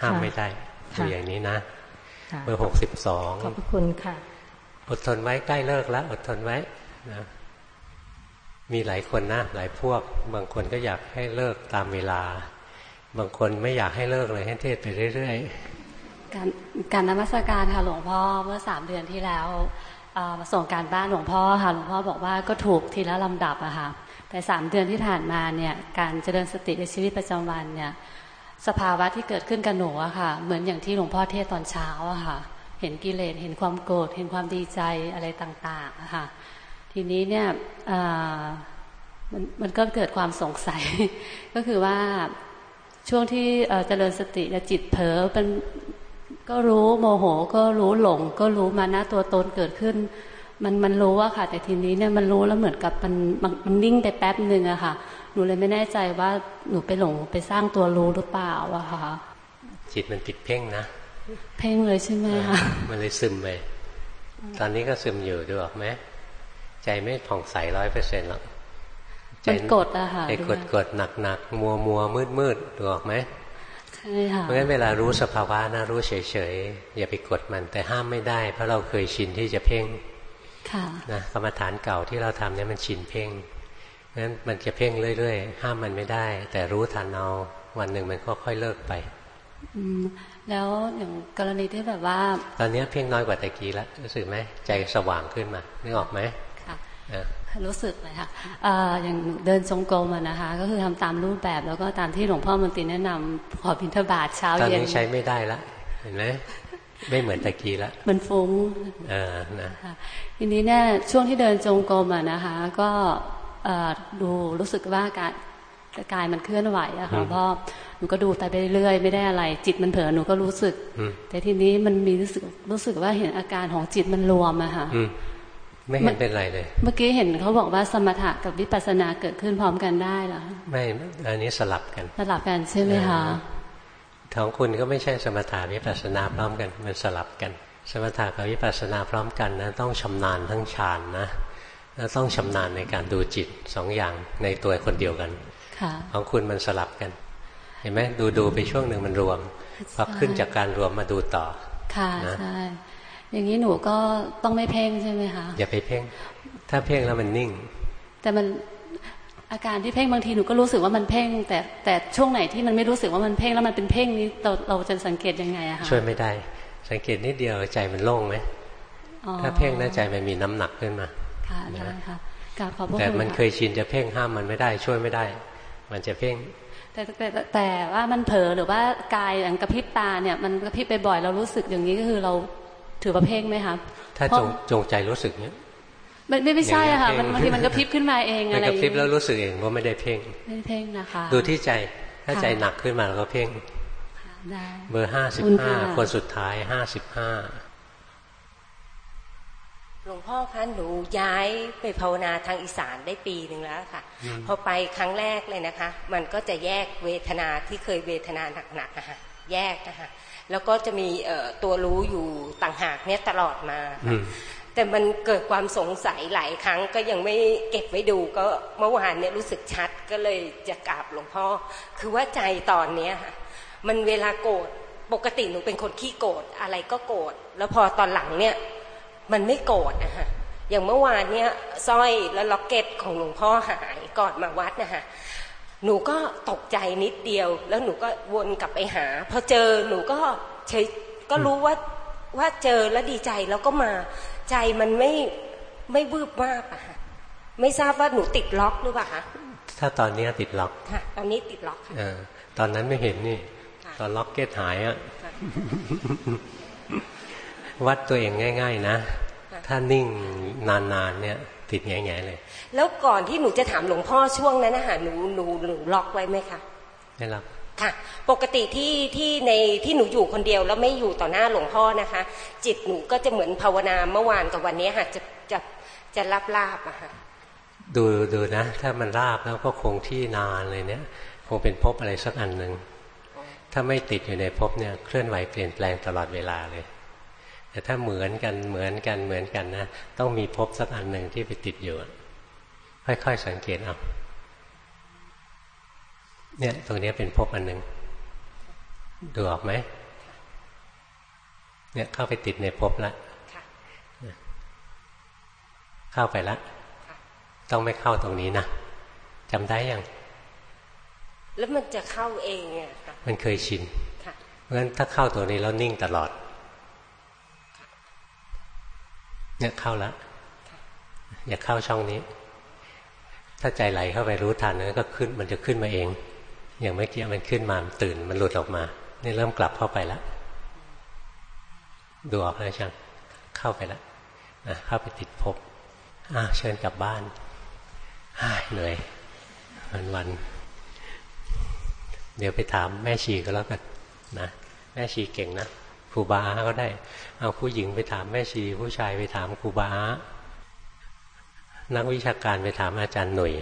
ห้ามไม่ได้คืออย่างนี้นะเบอร์หกสิบสองขอบคุณค่ะ อดทนไว้ใกล้เลิกแล้ว อดทนไว้นะ มีหลายคนนะหลายพวก บางคนก็อยากให้เลิกตามเวลา บางคนไม่อยากให้เลิกเลยให้เทศไปเรื่อยการการนมัสการค่ะหลวงพ่อเมื่อสามเดือนที่แล้วมาส่งการบ้านหลวงพ่อค่ะหลวงพ่อบอกว่าก็ถูกทีละลำดับอะค่ะแต่สามเดือนที่ผ่านมาเนี่ยการเจริญสติในชีวิตประจำวันเนี่ยสภาวะที่เกิดขึ้นกับหนูอะค่ะ เหมือนอย่างที่หลวงพ่อเทศตอนเช้าอะค่ะ เห็นกิเลสเห็นความโกรธเห็นความดีใจอะไรต่างๆอะค่ะ ทีนี้เนี่ยมันมันก็เกิดความสงสัย ก็คือว่าช่วงที่เจริญสติจิตเผลอเป็นก็รู้โมโหก็รู้หลง ก็รู้มานะตัวตนเกิดขึ้น มันมันรู้อะค่ะ แต่ทีนี้เนี่ยมันรู้แล้วเหมือนกับมันมันนิ่งไปแป๊บหนึ่งอะค่ะ หนูเลยไม่แน่ใจว่าหนูไปหลงไปสร้างตัวรู้หรือเปล่าอะค่ะ จิตมันติดเพ่งนะ เพ่งเลยใช่ไหมคะมันเลยซึมไปตอนนี้ก็ซึมอยู่ดูออกไหม ใจไม่ผ่องใสร้อยเปอร์เซ็นต์หรอกใจกดอะค่ะใจกดกดหนักหนักมัวมัวมืดมืดดูออกไหมใช่ค่ะเพราะงั้นเวลารู้สภาวะนะรู้เฉยๆอย่าไปกดมันแต่ห้ามไม่ได้ เพราะเราเคยชินที่จะเพ่งนะกรรมฐานเก่าที่เราทำเนี่ยมันชินเพ่งงั้นมันจะเพ่งเรื่อยๆ ห้ามมันไม่ได้ แต่รู้ทันเอาวันหนึ่งมันก็ค่อยเลิกไปอืมแล้วอย่างกรณีที่แบบว่า ตอนนี้เพ่งน้อยกว่าตะกี้แล้วรู้สึกไหมใจสว่างขึ้นมานึกออกไหมค่ะ รู้สึกเลยค่ะอย่างเดินจงกรมนะคะ ก็คือทำตามรูปแบบ แล้วก็ตามที่หลวงพ่อมนตรีแนะนำขอพินทบาทเช้าเย็นตอนนี้ใช้ไม่ได้ละ เห็นไหมไม่เหมือนตะกี้ละมันฟุ้งเออนะทีนี้เนี่ยช่วงที่เดินจงกรมอะนะคะ ก็ดูรู้สึกว่าการกายมันเคลื่อนไหวอะค่ะพ่อหนูก็ดูไปเรื่อยไม่ได้อะไร จิตมันเผลอหนูก็รู้สึก แต่ทีนี้มันมีรู้สึกรู้สึกว่าเห็นอาการของจิตมันรวมอะค่ะ ไม่เห็นเป็นไรเลย เมื่อกี้เห็นเขาบอกว่าสมถะกับวิปัสสนาเกิดขึ้นพร้อมกันได้เหรอไม่อันนี้สลับกัน สลับกันใช่ไหมคะของคุณก็ไม่ใช่สมถะวิปัสสนาพร้อมกันมันสลับกัน สมถะกับวิปัสสนาพร้อมกันนะต้องชำนาญทั้งฌานนะแล้วต้องชำนาญในการดูจิตสองอย่างในตัวคนเดียวกันของคุณมันสลับกัน เห็นไหมดูดูไปช่วงหนึ่งมันรวมพอขึ้นจากการรวมมาดูต่อค่ะใช่ อย่างนี้หนูก็ต้องไม่เพ่งใช่ไหมคะอย่าไปเพ่ง ถ้าเพ่งแล้วมันนิ่ง แต่มันอาการที่เพ่งบางทีหนูก็รู้สึกว่ามันเพ่ง แต่แต่ช่วงไหนที่มันไม่รู้สึกว่ามันเพ่งแล้วมันเป็นเพ่งนี้เราเราจะสังเกตยังไงอะคะช่วยไม่ได้ สังเกตนิดเดียวใจมันโล่งไหมถ้าเพ่งน่าใจมันมีน้ำหนักขึ้นมาค่ะได้ค่ะกราบขอบพระคุณแต่มันเคยชินจะเพ่งห้ามมันไม่ได้ช่วยไม่ได้ มันจะเพ่งแต่แต่แต่ว่ามันเผลอหรือว่ากายอย่างกระพริบตาเนี่ยมันกระพริบไปบ่อยเรารู้สึกอย่างนี้ก็คือเรา ถือว่าเพ่งไหมคะถ้าจงจงใจรู้สึกเนี้ยไม่ไม่ใช่อะค่ะมันบางทีมันกระพริบขึ้นมาเองอะไรกระพริบแล้วรู้สึกเองว่าไม่ได้เพ่งไม่เพ่งนะคะ ดูที่ใจถ้าใจหนักขึ้นมาแล้วก็เพ่งเบอร์ห้าสิบห้าคนสุดท้ายห้าสิบห้าหลวงพ่อคะหนูย้ายไปภาวนาทางอีสานได้ปีหนึ่งแล้วค่ะ พอไปครั้งแรกเลยนะคะ มันก็จะแยกเวทนาที่เคยเวทนาหนักๆนะคะแยกนะคะ แล้วก็จะมีตัวรู้อยู่ต่างหากเนี่ยตลอดมาแต่มันเกิดความสงสัยหลายครั้งก็ยังไม่เก็บไว้ดูก็เมื่อวานเนี่ยรู้สึกชัดก็เลยจะกราบหลวงพ่อ คือว่าใจตอนเนี้ยค่ะมันเวลาโกรธปกติหนูเป็นคนขี้โกรธอะไรก็โกรธแล้วพอตอนหลังเนี่ยมันไม่โกรธนะคะอย่างเมื่อวานเนี่ยสร้อยและล็อกเก็ตของหลวงพ่อหายก่อนมาวัดนะคะ หนูก็ตกใจนิดเดียว แล้วหนูก็วนกลับไปหาพอเจอหนูก็เฉยก็รู้ว่าว่าเจอแล้วดีใจแล้วก็มาใจมันไม่ไม่วืบมากอะค่ะไม่ทราบว่าหนูติดล็อกหรือเปล่าคะถ้าตอนนี้ติดล็อกค่ะ ตอนนี้ติดล็อกค่ะตอนนั้นไม่เห็นนี่ ตอนล็อกเก็ตหายอะวัดตัวเองง่าย ๆ นะ ถ้านิ่งนานๆเนี่ย ติดแง่ๆเลย แล้วก่อนที่หนูจะถามหลวงพ่อช่วงนั้นนะคะหนูหนูหนูล็อกไว้ไหมคะไม่ล็อกค่ะ ปกติที่ที่ในที่หนูอยู่คนเดียวแล้วไม่อยู่ต่อหน้าหลวงพ่อนะคะ จิตหนูก็จะเหมือนภาวนาเมื่อวานกับวันนี้ค่ะจะจะจะรับลาบอะค่ะดูดูนะ ถ้ามันราบแล้วก็คงที่นานเลยเนี่ยคงเป็นภพอะไรสักอันหนึ่งถ้าไม่ติดอยู่ในภพเนี่ยเคลื่อนไหวเปลี่ยนแปลงตลอดเวลาเลย แต่ถ้าเหมือนกันเหมือนกันเหมือนกันนะต้องมีภพสักอันหนึ่งที่ไปติดอยู่ค่อยๆสังเกตเอาเนี่ยตรงนี้เป็นภพอันหนึ่งดูออกไหมเนี่ยเข้าไปติดในภพแล้วเข้าไปแล้วต้องไม่เข้าตรงนี้นะจำได้ยังแล้วมันจะเข้าเองอะมันเคยชินเพราะฉะนั้นถ้าเข้าตัวนี้แล้วนิ่งตลอด เนี่ยเข้าแล้วอย่าเข้าช่องนี้ ถ้าใจไหลเข้าไปรู้ทันนั้นก็ขึ้นมันจะขึ้นมาเอง อย่างเมื่อกี้มันขึ้นมามันตื่นมันหลุดออกมา นี่เริ่มกลับเข้าไปแล้วดูออกแล้วช่างเข้าไปแล้วนะเข้าไปติดภพอะเชิญกลับบ้านเหนื่อยวันวันเดี๋ยวไปถามแม่ชีก็แล้วกันนะแม่ชีเก่งนะค รูบาก็ได้ เอาผู้หญิงไปถามแม่ชี ผู้ชายไปถามครูบานักวิชาการไปถามอาจารย์หน่วย